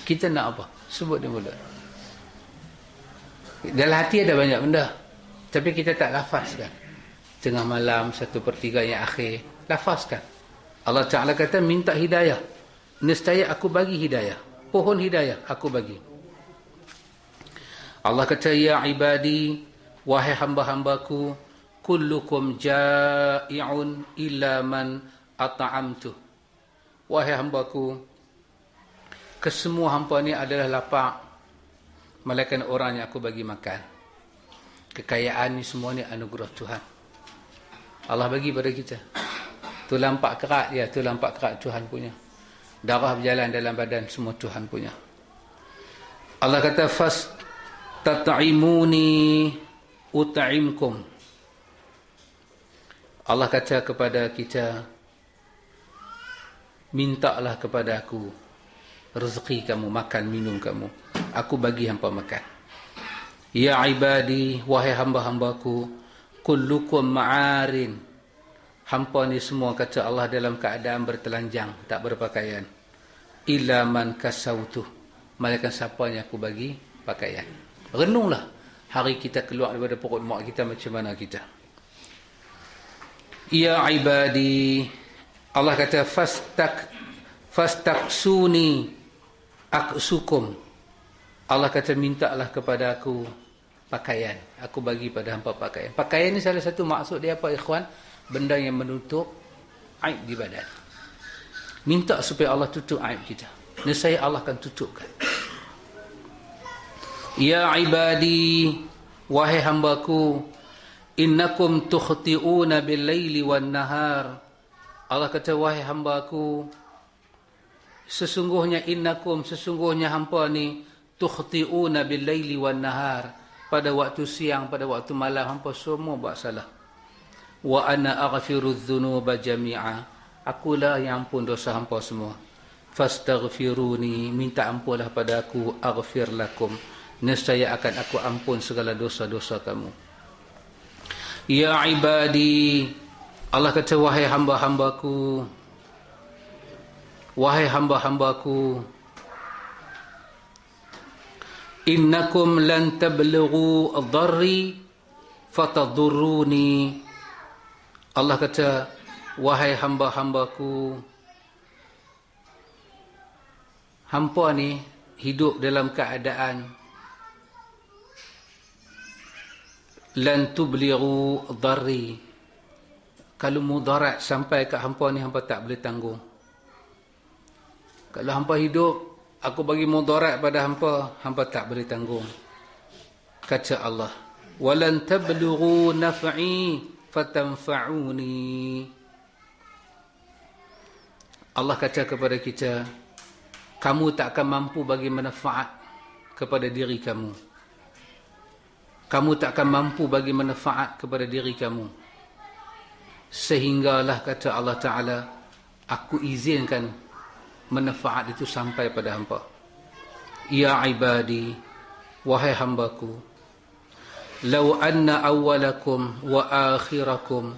S1: Kita nak apa? Sebut di mulut. Dalam hati ada banyak benda tapi kita tak lafazkan. Tengah malam satu per tiga yang akhir lafazkan. Allah Ta'ala kata minta hidayah. Nescaya aku bagi hidayah. Pohon hidayah aku bagi Allah kata ya ibadi Wahai hamba-hambaku Kullukum ja'i'un illa man ata'amtu Wahai hambaku Kesemua hamba ni adalah lapar melainkan orang yang aku bagi makan. Kekayaan ni semua ni anugerah Tuhan. Allah bagi pada kita. Tu lampak kerat ya, tu lampak kerat Tuhan punya. Darah berjalan dalam badan semua Tuhan punya. Allah kata fas tat'imuni ut'imkum. Allah kata kepada kita mintalah kepada aku rezeki kamu makan minum kamu. Aku bagi hampa makan. Ya ibadi wahai hamba-hambaku kullukum ma'arin. Hampa ni semua kata Allah dalam keadaan bertelanjang tak berpakaian. Illa man kasautu malaikat siapa yang aku bagi pakaian renunglah hari kita keluar daripada perut mak kita macam mana kita. Ya ibadi Allah kata fastak fastaksuni aksukum. Allah kata mintalah kepada aku pakaian. Aku bagi pada hampa pakaian. Pakaian ni salah satu maksud dia apa ikhwan? Benda yang menutup aib di badan. Minta supaya Allah tutup aib kita. Nescaya Allah akan tutupkan ya ibadi wahai hambaku innakum tukhti'una bil laili wan nahar Allah kata wahai hambaku sesungguhnya innakum sesungguhnya hampa ni tukhti'una bil laili wan nahar pada waktu siang pada waktu malam hampa semua buat salah. Wa ana aghfiru dzunuba jami'a. Akulah yang ampun dosa hampa semua. Fastaghfiruni minta ampunlah pada aku aghfir lakum nescaya akan aku ampun segala dosa-dosa kamu. Ya ibadi Allah kata wahai hamba-hambaku wahai hamba-hambaku innakum lan tablughu dharri fatadurruni. Allah kata wahai hamba-hambaku hampa ni hidup dalam keadaan lan tublighu dharri kalau mudarat sampai ke hampa ni hampa tak boleh tanggung kalau hampa hidup Aku bagi mudarat pada hampa, hampa tak boleh tanggung. Kata Allah, "Walan tablughu naf'i fatanfa'uni." Allah kata kepada kita, kamu tak akan mampu bagi manfaat kepada diri kamu. Kamu tak akan mampu bagi manfaat kepada diri kamu. Sehinggalah kata Allah Ta'ala, aku izinkan manfaat itu sampai pada hamba. Ya ibadi, wahai hambaku, law anna awwalakum wa akhirakum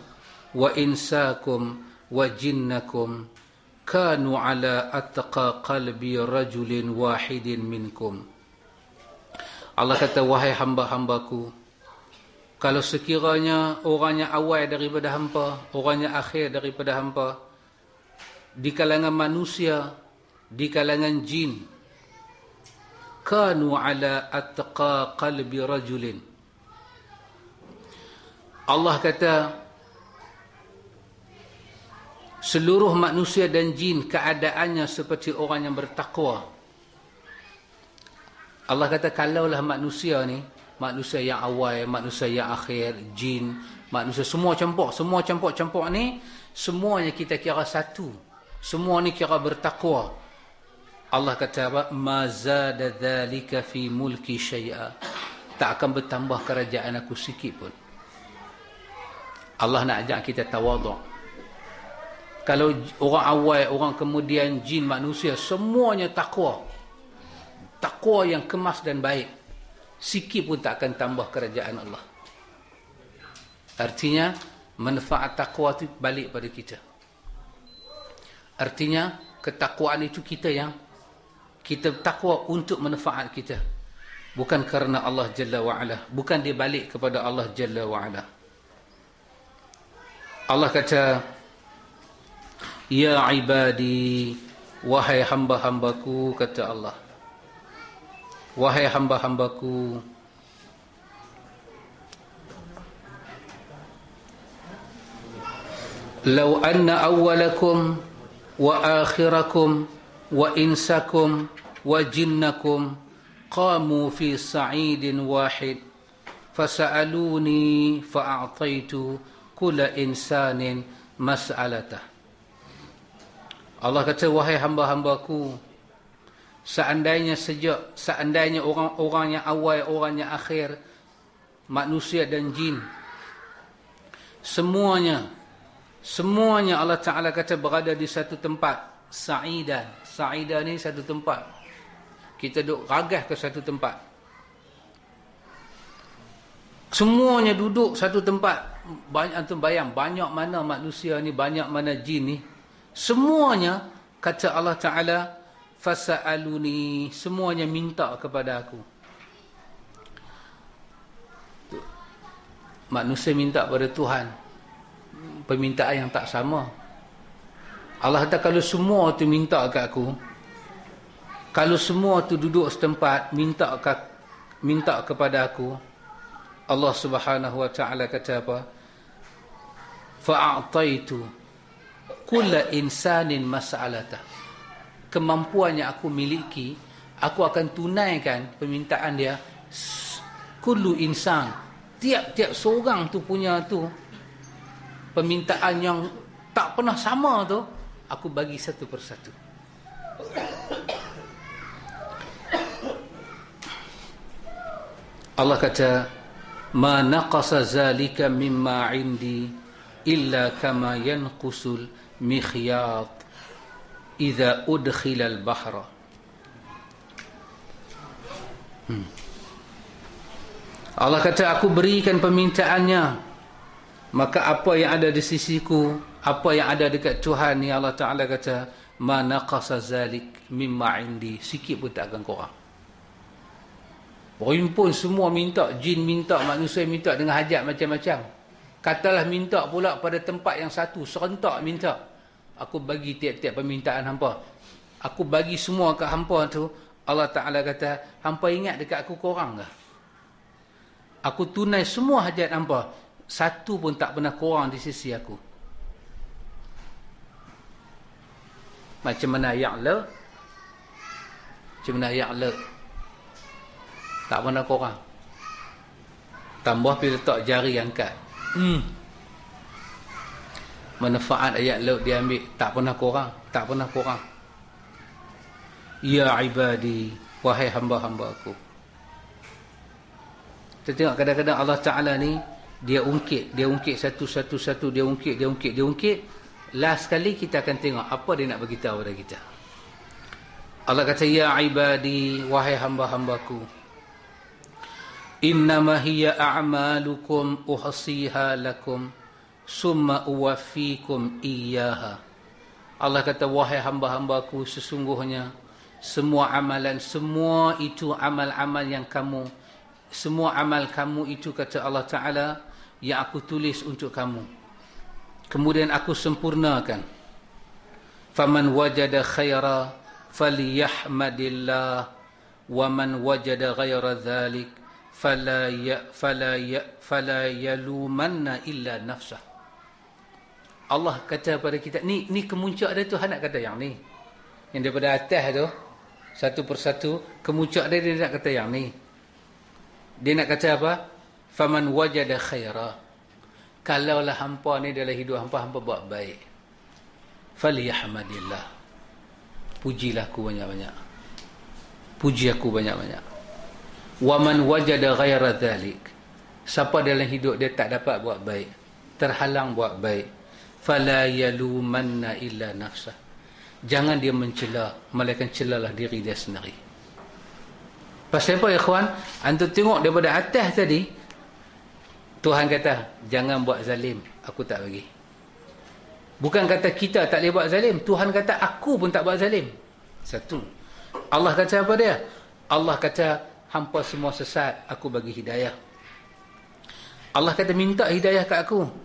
S1: wa insakum wa jinnakum kanu ala atqa qalbi rajulin wahidin minkum. Allah kata wahai hamba-hambaku, kalau sekiranya orangnya awal daripada hamba, orangnya akhir daripada hamba, di kalangan manusia di kalangan jin kanu ala atqa qalbi rajulin. Allah kata seluruh manusia dan jin keadaannya seperti orang yang bertakwa Allah kata kalaulah manusia ni manusia yang awal manusia yang akhir jin manusia semua campur semua campur-campur ni semuanya kita kira satu semua ni kira bertakwa Allah kata apa? Mazada dhalika fi mulki syai'a. Tak akan bertambah kerajaan aku sikit pun. Allah nak ajak kita tawaduk. Kalau orang awal, orang kemudian jin manusia, semuanya takwa. Takwa yang kemas dan baik. Sikit pun tak akan tambah kerajaan Allah. Artinya, manfaat takwa itu balik pada kita. Artinya, ketakwaan itu kita yang kita takwa untuk manfaat kita bukan kerana Allah Jalla wa'ala bukan dia balik kepada Allah Jalla wa'ala Allah kata Ya ibadi Wahai hamba-hambaku Kata Allah Wahai hamba-hambaku Lau anna awalakum Wa akhirakum wa insakum wa jinnakum qamu fi sa'idin wahid fasa'aluni fa'a'taitu kula insanin mas'alatah Allah kata wahai hamba-hambaku seandainya sejak seandainya orang-orang yang awal orang yang akhir manusia dan jin. Semuanya semuanya Allah Taala kata berada di satu tempat. Sa'idan sa'idan ni satu tempat. Kita duduk ragah ke satu tempat. Semuanya duduk satu tempat. Banyak antum bayang banyak mana manusia ni banyak mana jin ni. Semuanya kata Allah Taala fasa'aluni semuanya minta kepada aku. Manusia minta kepada Tuhan. Permintaan yang tak sama. Allah kata kalau semua tu minta ke aku kalau semua tu duduk setempat minta ke, minta kepada aku Allah Subhanahu wa taala kata apa? Fa'ataitu kulla insanin mas'alatah kemampuan yang aku miliki aku akan tunaikan permintaan dia. Kullu insan tiap-tiap seorang tu punya tu permintaan yang tak pernah sama tu aku bagi satu persatu. Allah kata ma naqasa zalika mimma indi illa kama yanqusul mikhyat al-bahra hmm. Allah kata aku berikan permintaannya. Maka apa yang ada di sisiku apa yang ada dekat Tuhan ni Allah Taala kata ma naqasa zalik mimma indi. Sikit pun tak akan kurang Berimpun semua minta, jin minta, manusia minta dengan hajat macam-macam. Katalah minta pula pada tempat yang satu, serentak minta aku bagi tiap-tiap permintaan hampa. Aku bagi semua ke hampa tu Allah Ta'ala kata hampa ingat dekat aku korang ke? Aku tunai semua hajat hampa. Satu pun tak pernah korang di sisi aku. Macam mana ya'la? Macam mana ya'la? Tak pernah korang. Tambah bila letak jari angkat. Hmm manfaat ayat laut dia ambil. Tak pernah kurang. Tak pernah kurang. Ya ibadi wahai hamba-hamba aku. Kita tengok kadang-kadang Allah Taala ni dia ungkit dia ungkit satu-satu satu dia ungkit dia ungkit dia ungkit. Last sekali kita akan tengok apa dia nak bagi tahu kepada kita. Allah kata ya ibadi wahai hamba-hambaku innama hiya a'malukum uhsiha lakum summa uwafikum iyyaha. Allah kata wahai hamba-hambaku sesungguhnya semua amalan semua itu amal-amal yang kamu semua amal kamu itu kata Allah taala yang aku tulis untuk kamu. Kemudian aku sempurnakan. Faman wajada khaira falyahmadillah wa man wajada ghaira dhalik fala ya fala ya fala yalumanna illa nafsahu Allah kata pada kita ni ni kemuncak dia Tuhan nak kata yang ni. Yang daripada atas tu satu persatu kemuncak dia dia nak kata yang ni. Dia nak kata apa? Faman wajada khaira. Kalaulah hampa ni dalam hidup hampa hampa buat baik. Falyahmadillah pujilah aku banyak-banyak. Puji aku banyak-banyak. Wa man wajada ghaira dhalik. Siapa dalam hidup dia tak dapat buat baik. Terhalang buat baik fala yalumanna illa nafsa. Jangan dia mencela melainkan celalah diri dia sendiri. Pasal apa ikhwan? Antum tengok daripada atas tadi Tuhan kata jangan buat zalim aku tak bagi. Bukan kata kita tak boleh buat zalim Tuhan kata aku pun tak buat zalim. Satu. Allah kata apa dia? Allah kata hampa semua sesat aku bagi hidayah. Allah kata minta hidayah kat aku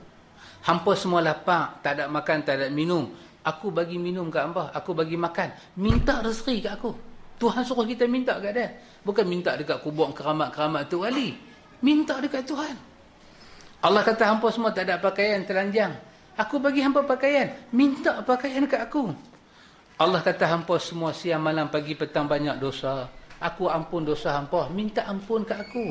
S1: Hampa semua lapar, tak ada makan, tak ada minum. Aku bagi minum kat hampa, aku bagi makan. Minta rezeki kat aku. Tuhan suruh kita minta kat dia. Bukan minta dekat kubur keramat-keramat tu wali. Minta dekat Tuhan. Allah kata hampa semua tak ada pakaian telanjang. Aku bagi hampa pakaian. Minta pakaian kat aku. Allah kata hampa semua siang malam pagi petang banyak dosa. Aku ampun dosa hampa. Minta ampun ke aku.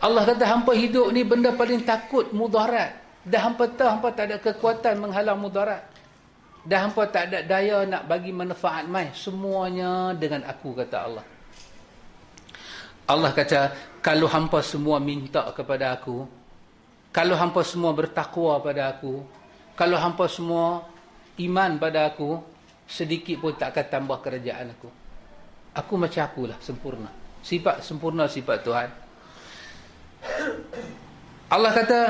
S1: Allah kata hampa hidup ni benda paling takut mudarat. Dah hampa tahu hampa tak ada kekuatan menghalang mudarat. Dah hampa tak ada daya nak bagi manfaat mai. Semuanya dengan aku kata Allah. Allah kata kalau hampa semua minta kepada aku. Kalau hampa semua bertakwa pada aku. Kalau hampa semua iman pada aku. Sedikit pun tak akan tambah kerajaan aku. Aku macam akulah sempurna. Sifat sempurna sifat Tuhan. Allah kata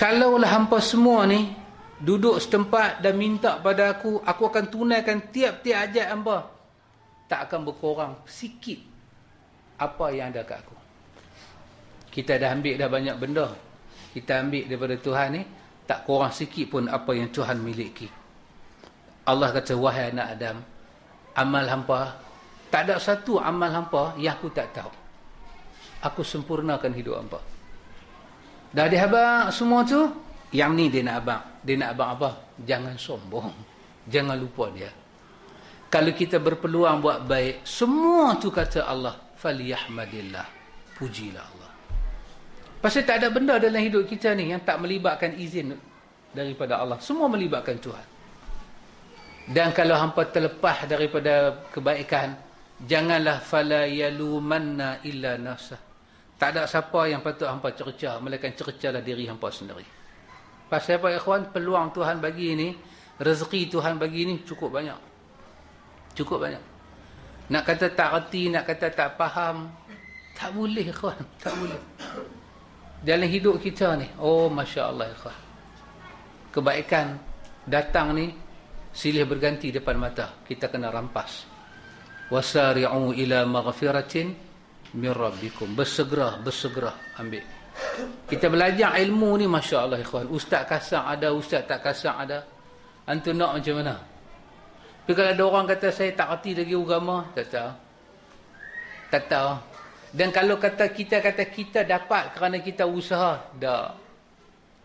S1: kalaulah hampa semua ni duduk setempat dan minta pada aku aku akan tunaikan tiap-tiap ajat hampa. Tak akan berkurang sikit apa yang ada kat aku. Kita dah ambil dah banyak benda. Kita ambil daripada Tuhan ni tak kurang sikit pun apa yang Tuhan miliki. Allah kata wahai anak Adam amal hampa tak ada satu amal hampa yang aku tak tahu. Aku sempurnakan hidup hamba. Dah dihabaq semua tu, yang ni dia nak abang. Dia nak abang apa? Jangan sombong. Jangan lupa dia. Kalau kita berpeluang buat baik, semua tu kata Allah, faliyahmadillah. Pujilah Allah. Pasal tak ada benda dalam hidup kita ni yang tak melibatkan izin daripada Allah. Semua melibatkan Tuhan. Dan kalau hampa terlepas daripada kebaikan, janganlah fala yalumanna illa nafsah. Tak ada siapa yang patut hampa cerca, melainkan cercalah diri hampa sendiri. Pasal apa ikhwan? Peluang Tuhan bagi ini, rezeki Tuhan bagi ini cukup banyak. Cukup banyak. Nak kata tak reti, nak kata tak faham, tak boleh ikhwan, tak boleh. Dalam hidup kita ni, oh Masya Allah ikhwan. Kebaikan datang ni, silih berganti depan mata. Kita kena rampas. Wasari'u ila maghfiratin min rabbikum. Bersegera bersegera ambil. Kita belajar ilmu ni masya-Allah ikhwan. Ustaz kasar ada ustaz tak kasar ada. Antu nak macam mana? Tapi kalau ada orang kata saya tak reti lagi agama tak tahu. Tak tahu. Dan kalau kata kita kata kita dapat kerana kita usaha dah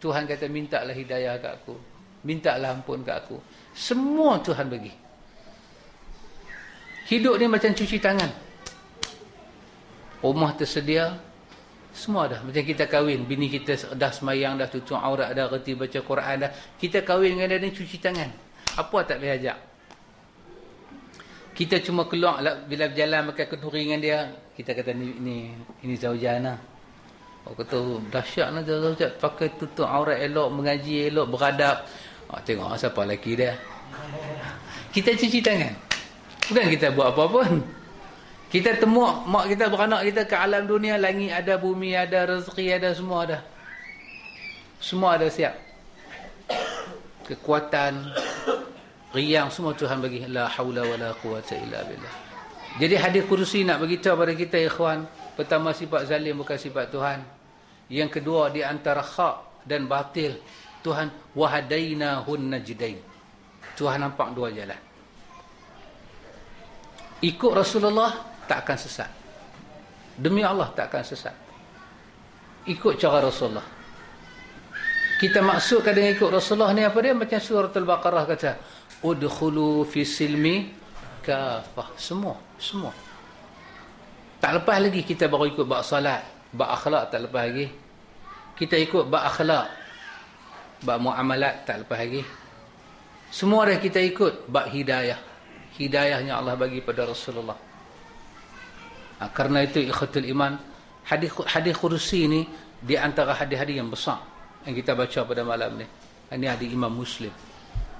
S1: Tuhan kata minta lah hidayah kat aku. Minta lah ampun kat aku. Semua Tuhan bagi. Hidup ni macam cuci tangan rumah tersedia semua dah. Macam kita kahwin bini kita dah semayang dah tutup aurat dah reti baca Quran dah. Kita kahwin dengan dia ni cuci tangan. Apa tak boleh ajak? Kita cuma keluar lah, bila berjalan makan kenduri dengan dia kita kata ni ini ini zaujana oh kata dahsyat lah zaujat pakai tutup aurat elok mengaji elok beradab. Oh, tengok siapa lelaki dia. Kita cuci tangan. Bukan kita buat apa pun kita temu mak kita beranak kita ke alam dunia langit ada bumi ada rezeki ada semua ada. Semua ada siap. Kekuatan riang semua Tuhan bagi la haula wala quwata illa billah. Jadi hadis kursi nak bagi tahu pada kita ikhwan, pertama sifat zalim bukan sifat Tuhan. Yang kedua di antara hak dan batil Tuhan wahadainahun najdain. Tuhan nampak dua jalan. Ikut Rasulullah tak akan sesat. Demi Allah tak akan sesat. Ikut cara Rasulullah. Kita maksudkan dengan ikut Rasulullah ni apa dia? Macam surah Al-Baqarah kata. Udkhulu fi silmi kafah. Semua. Semua. Tak lepas lagi kita baru ikut bak salat. Bak akhlak tak lepas lagi. Kita ikut bak akhlak. Bak muamalat tak lepas lagi. Semua dah kita ikut bak hidayah. Hidayahnya Allah bagi pada Rasulullah. Ha, karena itu ikhtul iman hadis hadis kursi ini di antara hadis-hadis yang besar yang kita baca pada malam ni. Ini hadis Imam Muslim.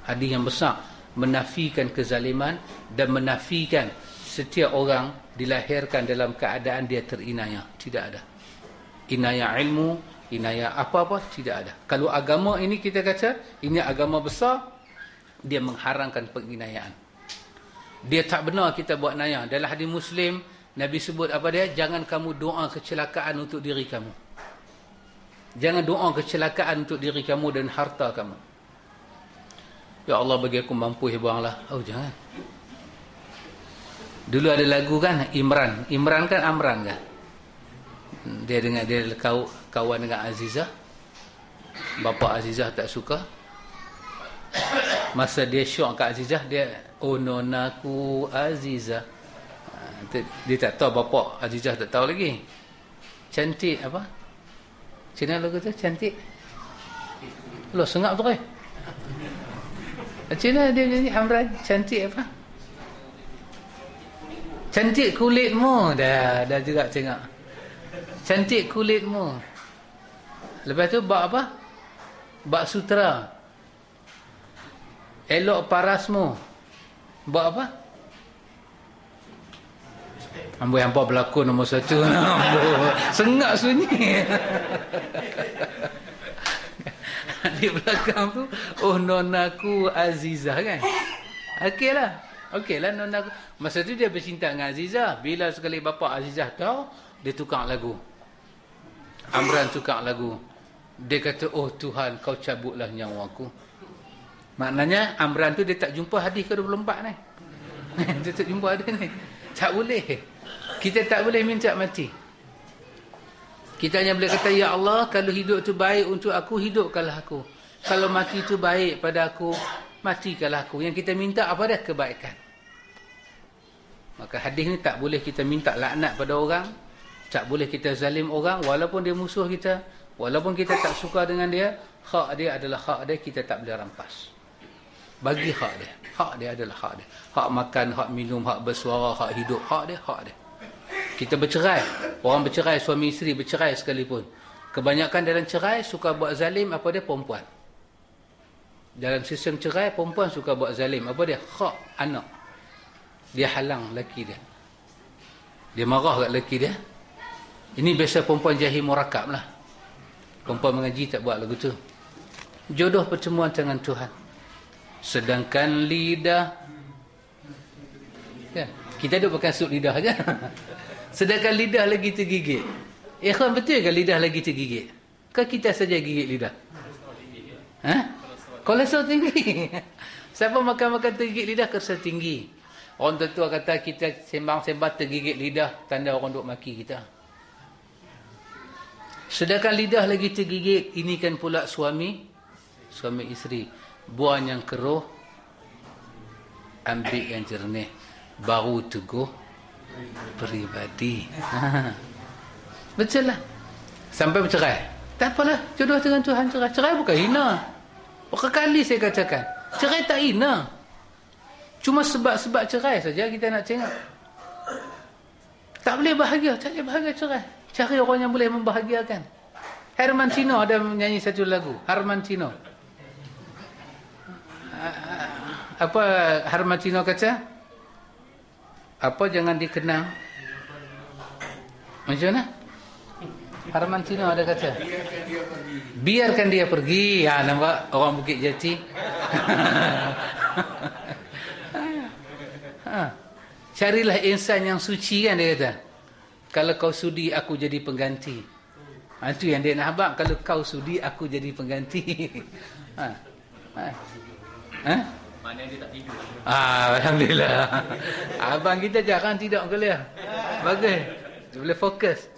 S1: Hadis yang besar menafikan kezaliman dan menafikan setiap orang dilahirkan dalam keadaan dia terinayah. Tidak ada. Inayah ilmu, inayah apa-apa tidak ada. Kalau agama ini kita kata ini agama besar dia mengharamkan penginayaan. Dia tak benar kita buat nayah. Dalam hadis Muslim Nabi sebut apa dia? Jangan kamu doa kecelakaan untuk diri kamu. Jangan doa kecelakaan untuk diri kamu dan harta kamu. Ya Allah bagi aku mampu buanglah. Oh jangan. Dulu ada lagu kan Imran. Imran kan Amran kan. Dia dengan dia kau kawan dengan Azizah. Bapa Azizah tak suka. Masa dia syok kat Azizah dia oh nonaku Azizah Dia tak tahu bapak Azizah tak tahu lagi. Cantik apa? Cina lagu tu cantik. Lo sengak tu eh. Cina dia nyanyi Amran cantik apa? Cantik kulitmu dah dah juga tengok. Cantik kulitmu. Lepas tu bak apa? Bak sutra. Elok parasmu. Bak apa? Ambo yang apa berlaku nombor satu. Sengak sunyi. Di belakang tu, oh nonaku Azizah kan? Okeylah. Okeylah nona masa tu dia bercinta dengan Azizah. Bila sekali bapa Azizah tahu, dia tukar lagu. Amran tukar lagu. Dia kata, "Oh Tuhan, kau cabutlah nyawa aku." Maknanya Amran tu dia tak jumpa hadis ke-24 ni. dia tak jumpa hadis ni. Tak boleh. Kita tak boleh minta mati. Kita hanya boleh kata, Ya Allah, kalau hidup tu baik untuk aku, hidupkanlah aku. Kalau mati tu baik pada aku, matikanlah aku. Yang kita minta apa dah? Kebaikan. Maka hadis ni tak boleh kita minta laknat pada orang. Tak boleh kita zalim orang walaupun dia musuh kita. Walaupun kita tak suka dengan dia. Hak dia adalah hak dia. Kita tak boleh rampas. Bagi hak dia. Hak dia adalah hak dia. Hak makan, hak minum, hak bersuara, hak hidup. Hak dia, hak dia. Kita bercerai. Orang bercerai, suami isteri bercerai sekalipun. Kebanyakan dalam cerai suka buat zalim apa dia? Perempuan. Dalam sistem cerai, perempuan suka buat zalim. Apa dia? Hak anak dia halang lelaki dia dia marah kat lelaki dia ini biasa perempuan jahil murakab lah perempuan mengaji tak buat lagu tu jodoh pertemuan tangan Tuhan sedangkan lidah ya, kita duduk pakai sup lidah aja. sedangkan lidah lagi tergigit ikhwan betul ke lidah lagi tergigit ke kita saja gigit lidah ha? kolesterol tinggi siapa makan-makan tergigit lidah kolesterol tinggi Orang tertua kata kita sembang-sembang tergigit lidah. Tanda orang duk maki kita. Sedangkan lidah lagi tergigit. Ini kan pula suami. Suami isteri. Buang yang keruh. Ambil yang jernih. Baru teguh. Peribadi. Ha. Betul lah. Sampai bercerai. Tak apalah. Jodoh dengan Tuhan cerai. Cerai bukan hina. Berkali kali saya katakan. Cerai tak hina. Cuma sebab-sebab cerai saja kita nak tengok. Tak boleh bahagia. Tak boleh bahagia cerai. Cari orang yang boleh membahagiakan. Herman Tino ada menyanyi satu lagu. Herman Tino. Apa Herman Tino kata? Apa jangan dikenang? Macam mana? Herman Tino ada kata. Biarkan dia pergi. Ya, nampak orang Bukit Jati. Ha. Carilah insan yang suci kan dia kata. Kalau kau sudi aku jadi pengganti. Ha, itu yang dia nak habak. Kalau kau sudi aku jadi pengganti. ha. Ha. Ha? Mana dia tak tidur. Ah, Alhamdulillah. Abang kita jarang tidak kuliah. Bagus. Dia boleh fokus.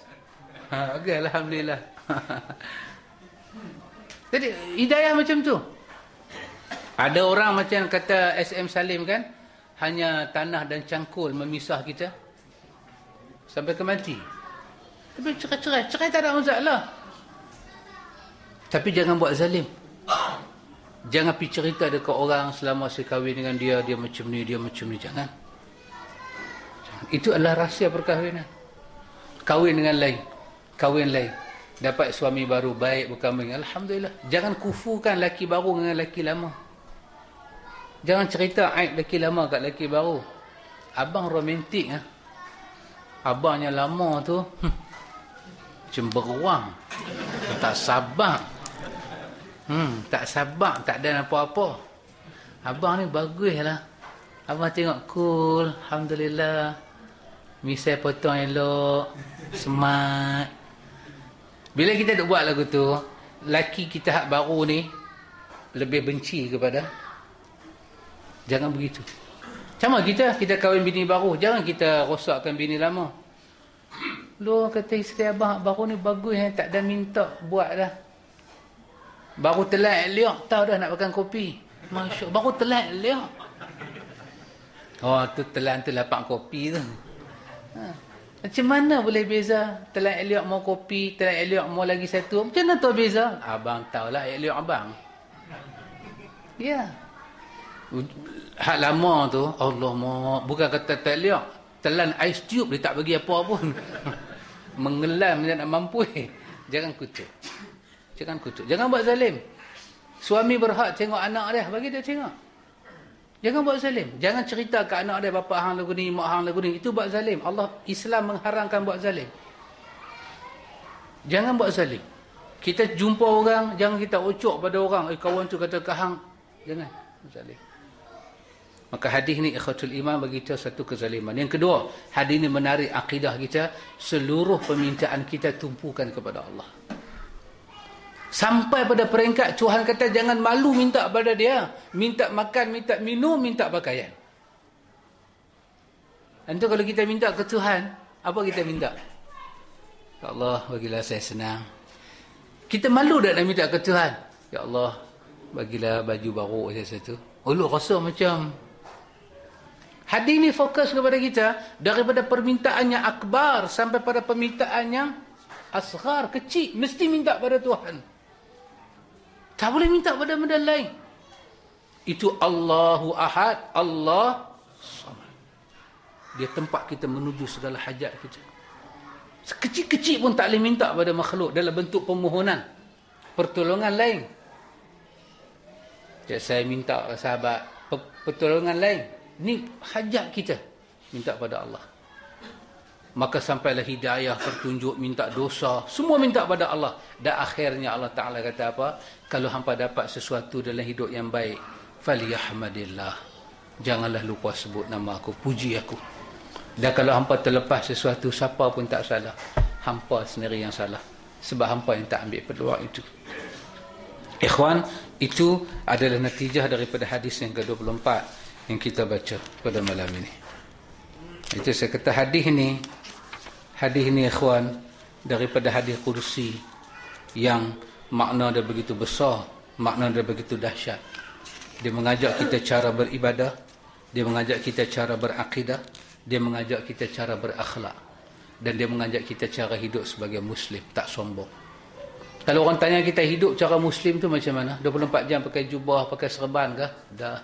S1: Ha, bagus. Alhamdulillah. Jadi hidayah macam tu. Ada orang macam kata SM Salim kan hanya tanah dan cangkul memisah kita sampai ke mati. Tapi cerai-cerai, cerai tak ada masalah. Tapi jangan buat zalim. Jangan pergi cerita dekat orang selama saya kahwin dengan dia, dia macam ni, dia macam ni. Jangan. Itu adalah rahsia perkahwinan. Kahwin dengan lain. Kahwin lain. Dapat suami baru, baik berkahwin. Alhamdulillah. Jangan kufukan laki baru dengan laki lama. Jangan cerita aib lelaki lama kat lelaki baru. Abang romantik ah. Abangnya lama tu hmm, cemberuang. Tak sabar. Hmm, tak sabar, tak ada apa-apa. Abang ni baguslah. Abang tengok cool, alhamdulillah. Misai potong elok, smart. Bila kita duk buat lagu tu, laki kita hak baru ni lebih benci kepada Jangan begitu. Sama kita, kita kahwin bini baru. Jangan kita rosakkan bini lama. Lu kata isteri abang baru ni bagus yang tak ada minta buat dah. Baru telat liok, tahu dah nak makan kopi. Masya Baru telat liok. Oh, tu telat tu lapak kopi tu. Ha. Macam mana boleh beza? Telan Elliot mau kopi Telan Elliot mau lagi satu. Macam mana tahu beza? Abang tahulah Elliot abang. Ya. Hak lama tu Allah mau Bukan kata Telan Elliot Telan ice tube Dia tak bagi apa pun. Mengelam Dia nak mampu. Jangan kutuk Jangan kutuk Jangan buat zalim Suami berhak tengok anak dia Bagi dia tengok Jangan buat zalim. Jangan cerita ke anak dia bapa hang lagu ni, mak hang lagu ni. Itu buat zalim. Allah Islam mengharamkan buat zalim. Jangan buat zalim. Kita jumpa orang, jangan kita ucuk pada orang, eh kawan tu kata ke hang. Jangan zalim. Maka hadis ni ikhwatul iman bagi kita satu kezaliman. Yang kedua, hadis ni menarik akidah kita, seluruh permintaan kita tumpukan kepada Allah. Sampai pada peringkat Tuhan kata jangan malu minta pada dia. Minta makan, minta minum, minta pakaian. Dan tu kalau kita minta ke Tuhan, apa kita minta? Ya Allah, bagilah saya senang. Kita malu tak nak minta ke Tuhan? Ya Allah, bagilah baju baru saya satu. Oh, rasa macam Hadis ni fokus kepada kita daripada permintaan yang akbar sampai pada permintaan yang asghar, kecil. Mesti minta pada Tuhan. Tak boleh minta pada benda lain. Itu Allahu Ahad, Allah Samad. Dia tempat kita menuju segala hajat kita. Sekecil-kecil pun tak boleh minta pada makhluk dalam bentuk permohonan. Pertolongan lain. Jadi saya minta sahabat pertolongan lain. Ni hajat kita. Minta pada Allah maka sampailah hidayah pertunjuk minta dosa. Semua minta pada Allah. Dan akhirnya Allah Taala kata apa? Kalau hampa dapat sesuatu dalam hidup yang baik faliyahmadillah. Janganlah lupa sebut nama aku puji aku. Dan kalau hampa terlepas sesuatu siapa pun tak salah. Hampa sendiri yang salah. Sebab hampa yang tak ambil peluang itu. Ikhwan itu adalah natijah daripada hadis yang ke-24 yang kita baca pada malam ini. Itu saya kata hadis ini hadis ini ikhwan daripada hadis kursi yang makna dia begitu besar makna dia begitu dahsyat. Dia mengajak kita cara beribadah dia mengajak kita cara berakidah dia mengajak kita cara berakhlak dan dia mengajak kita cara hidup sebagai muslim tak sombong. Kalau orang tanya kita hidup cara muslim tu macam mana? 24 jam pakai jubah pakai serban kah? Dah.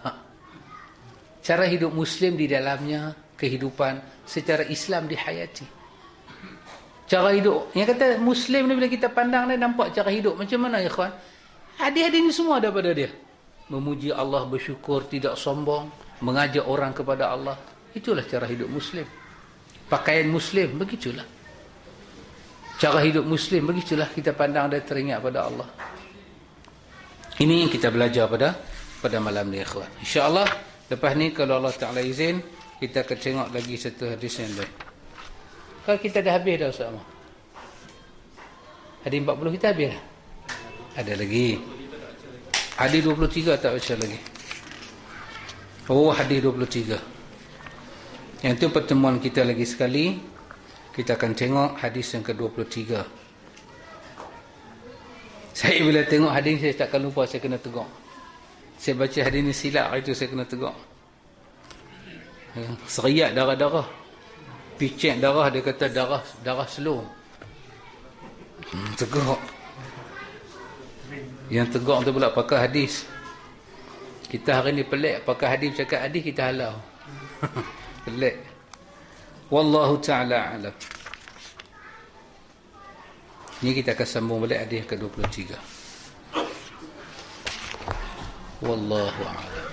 S1: Cara hidup muslim di dalamnya kehidupan secara Islam dihayati cara hidup. Yang kata Muslim ni bila kita pandang dia nampak cara hidup. Macam mana kawan? Hadis-hadis ni semua daripada dia. Memuji Allah, bersyukur, tidak sombong. Mengajak orang kepada Allah. Itulah cara hidup Muslim. Pakaian Muslim, begitulah. Cara hidup Muslim, begitulah kita pandang dia teringat pada Allah. Ini yang kita belajar pada pada malam ni kawan. InsyaAllah, lepas ni kalau Allah Ta'ala izin, kita akan tengok lagi satu hadis yang lain. Kalau kita dah habis dah Ustaz Ahmad. Hadis 40 kita habis dah. Ada lagi. Hadis 23 tak baca lagi. Oh hadis 23. Yang tu pertemuan kita lagi sekali. Kita akan tengok hadis yang ke-23. Saya bila tengok hadis saya takkan lupa saya kena tegak. Saya baca hadis ni silap itu saya kena tegak. Ya, seriat darah-darah picek darah dia kata darah darah slow hmm, tegak. Yang tegak tu pula pakai hadis. Kita hari ni pelik pakai hadis cakap hadis kita halau. Pelik. Wallahu taala alam. Ni kita akan sambung balik hadis ke-23. Wallahu a'lam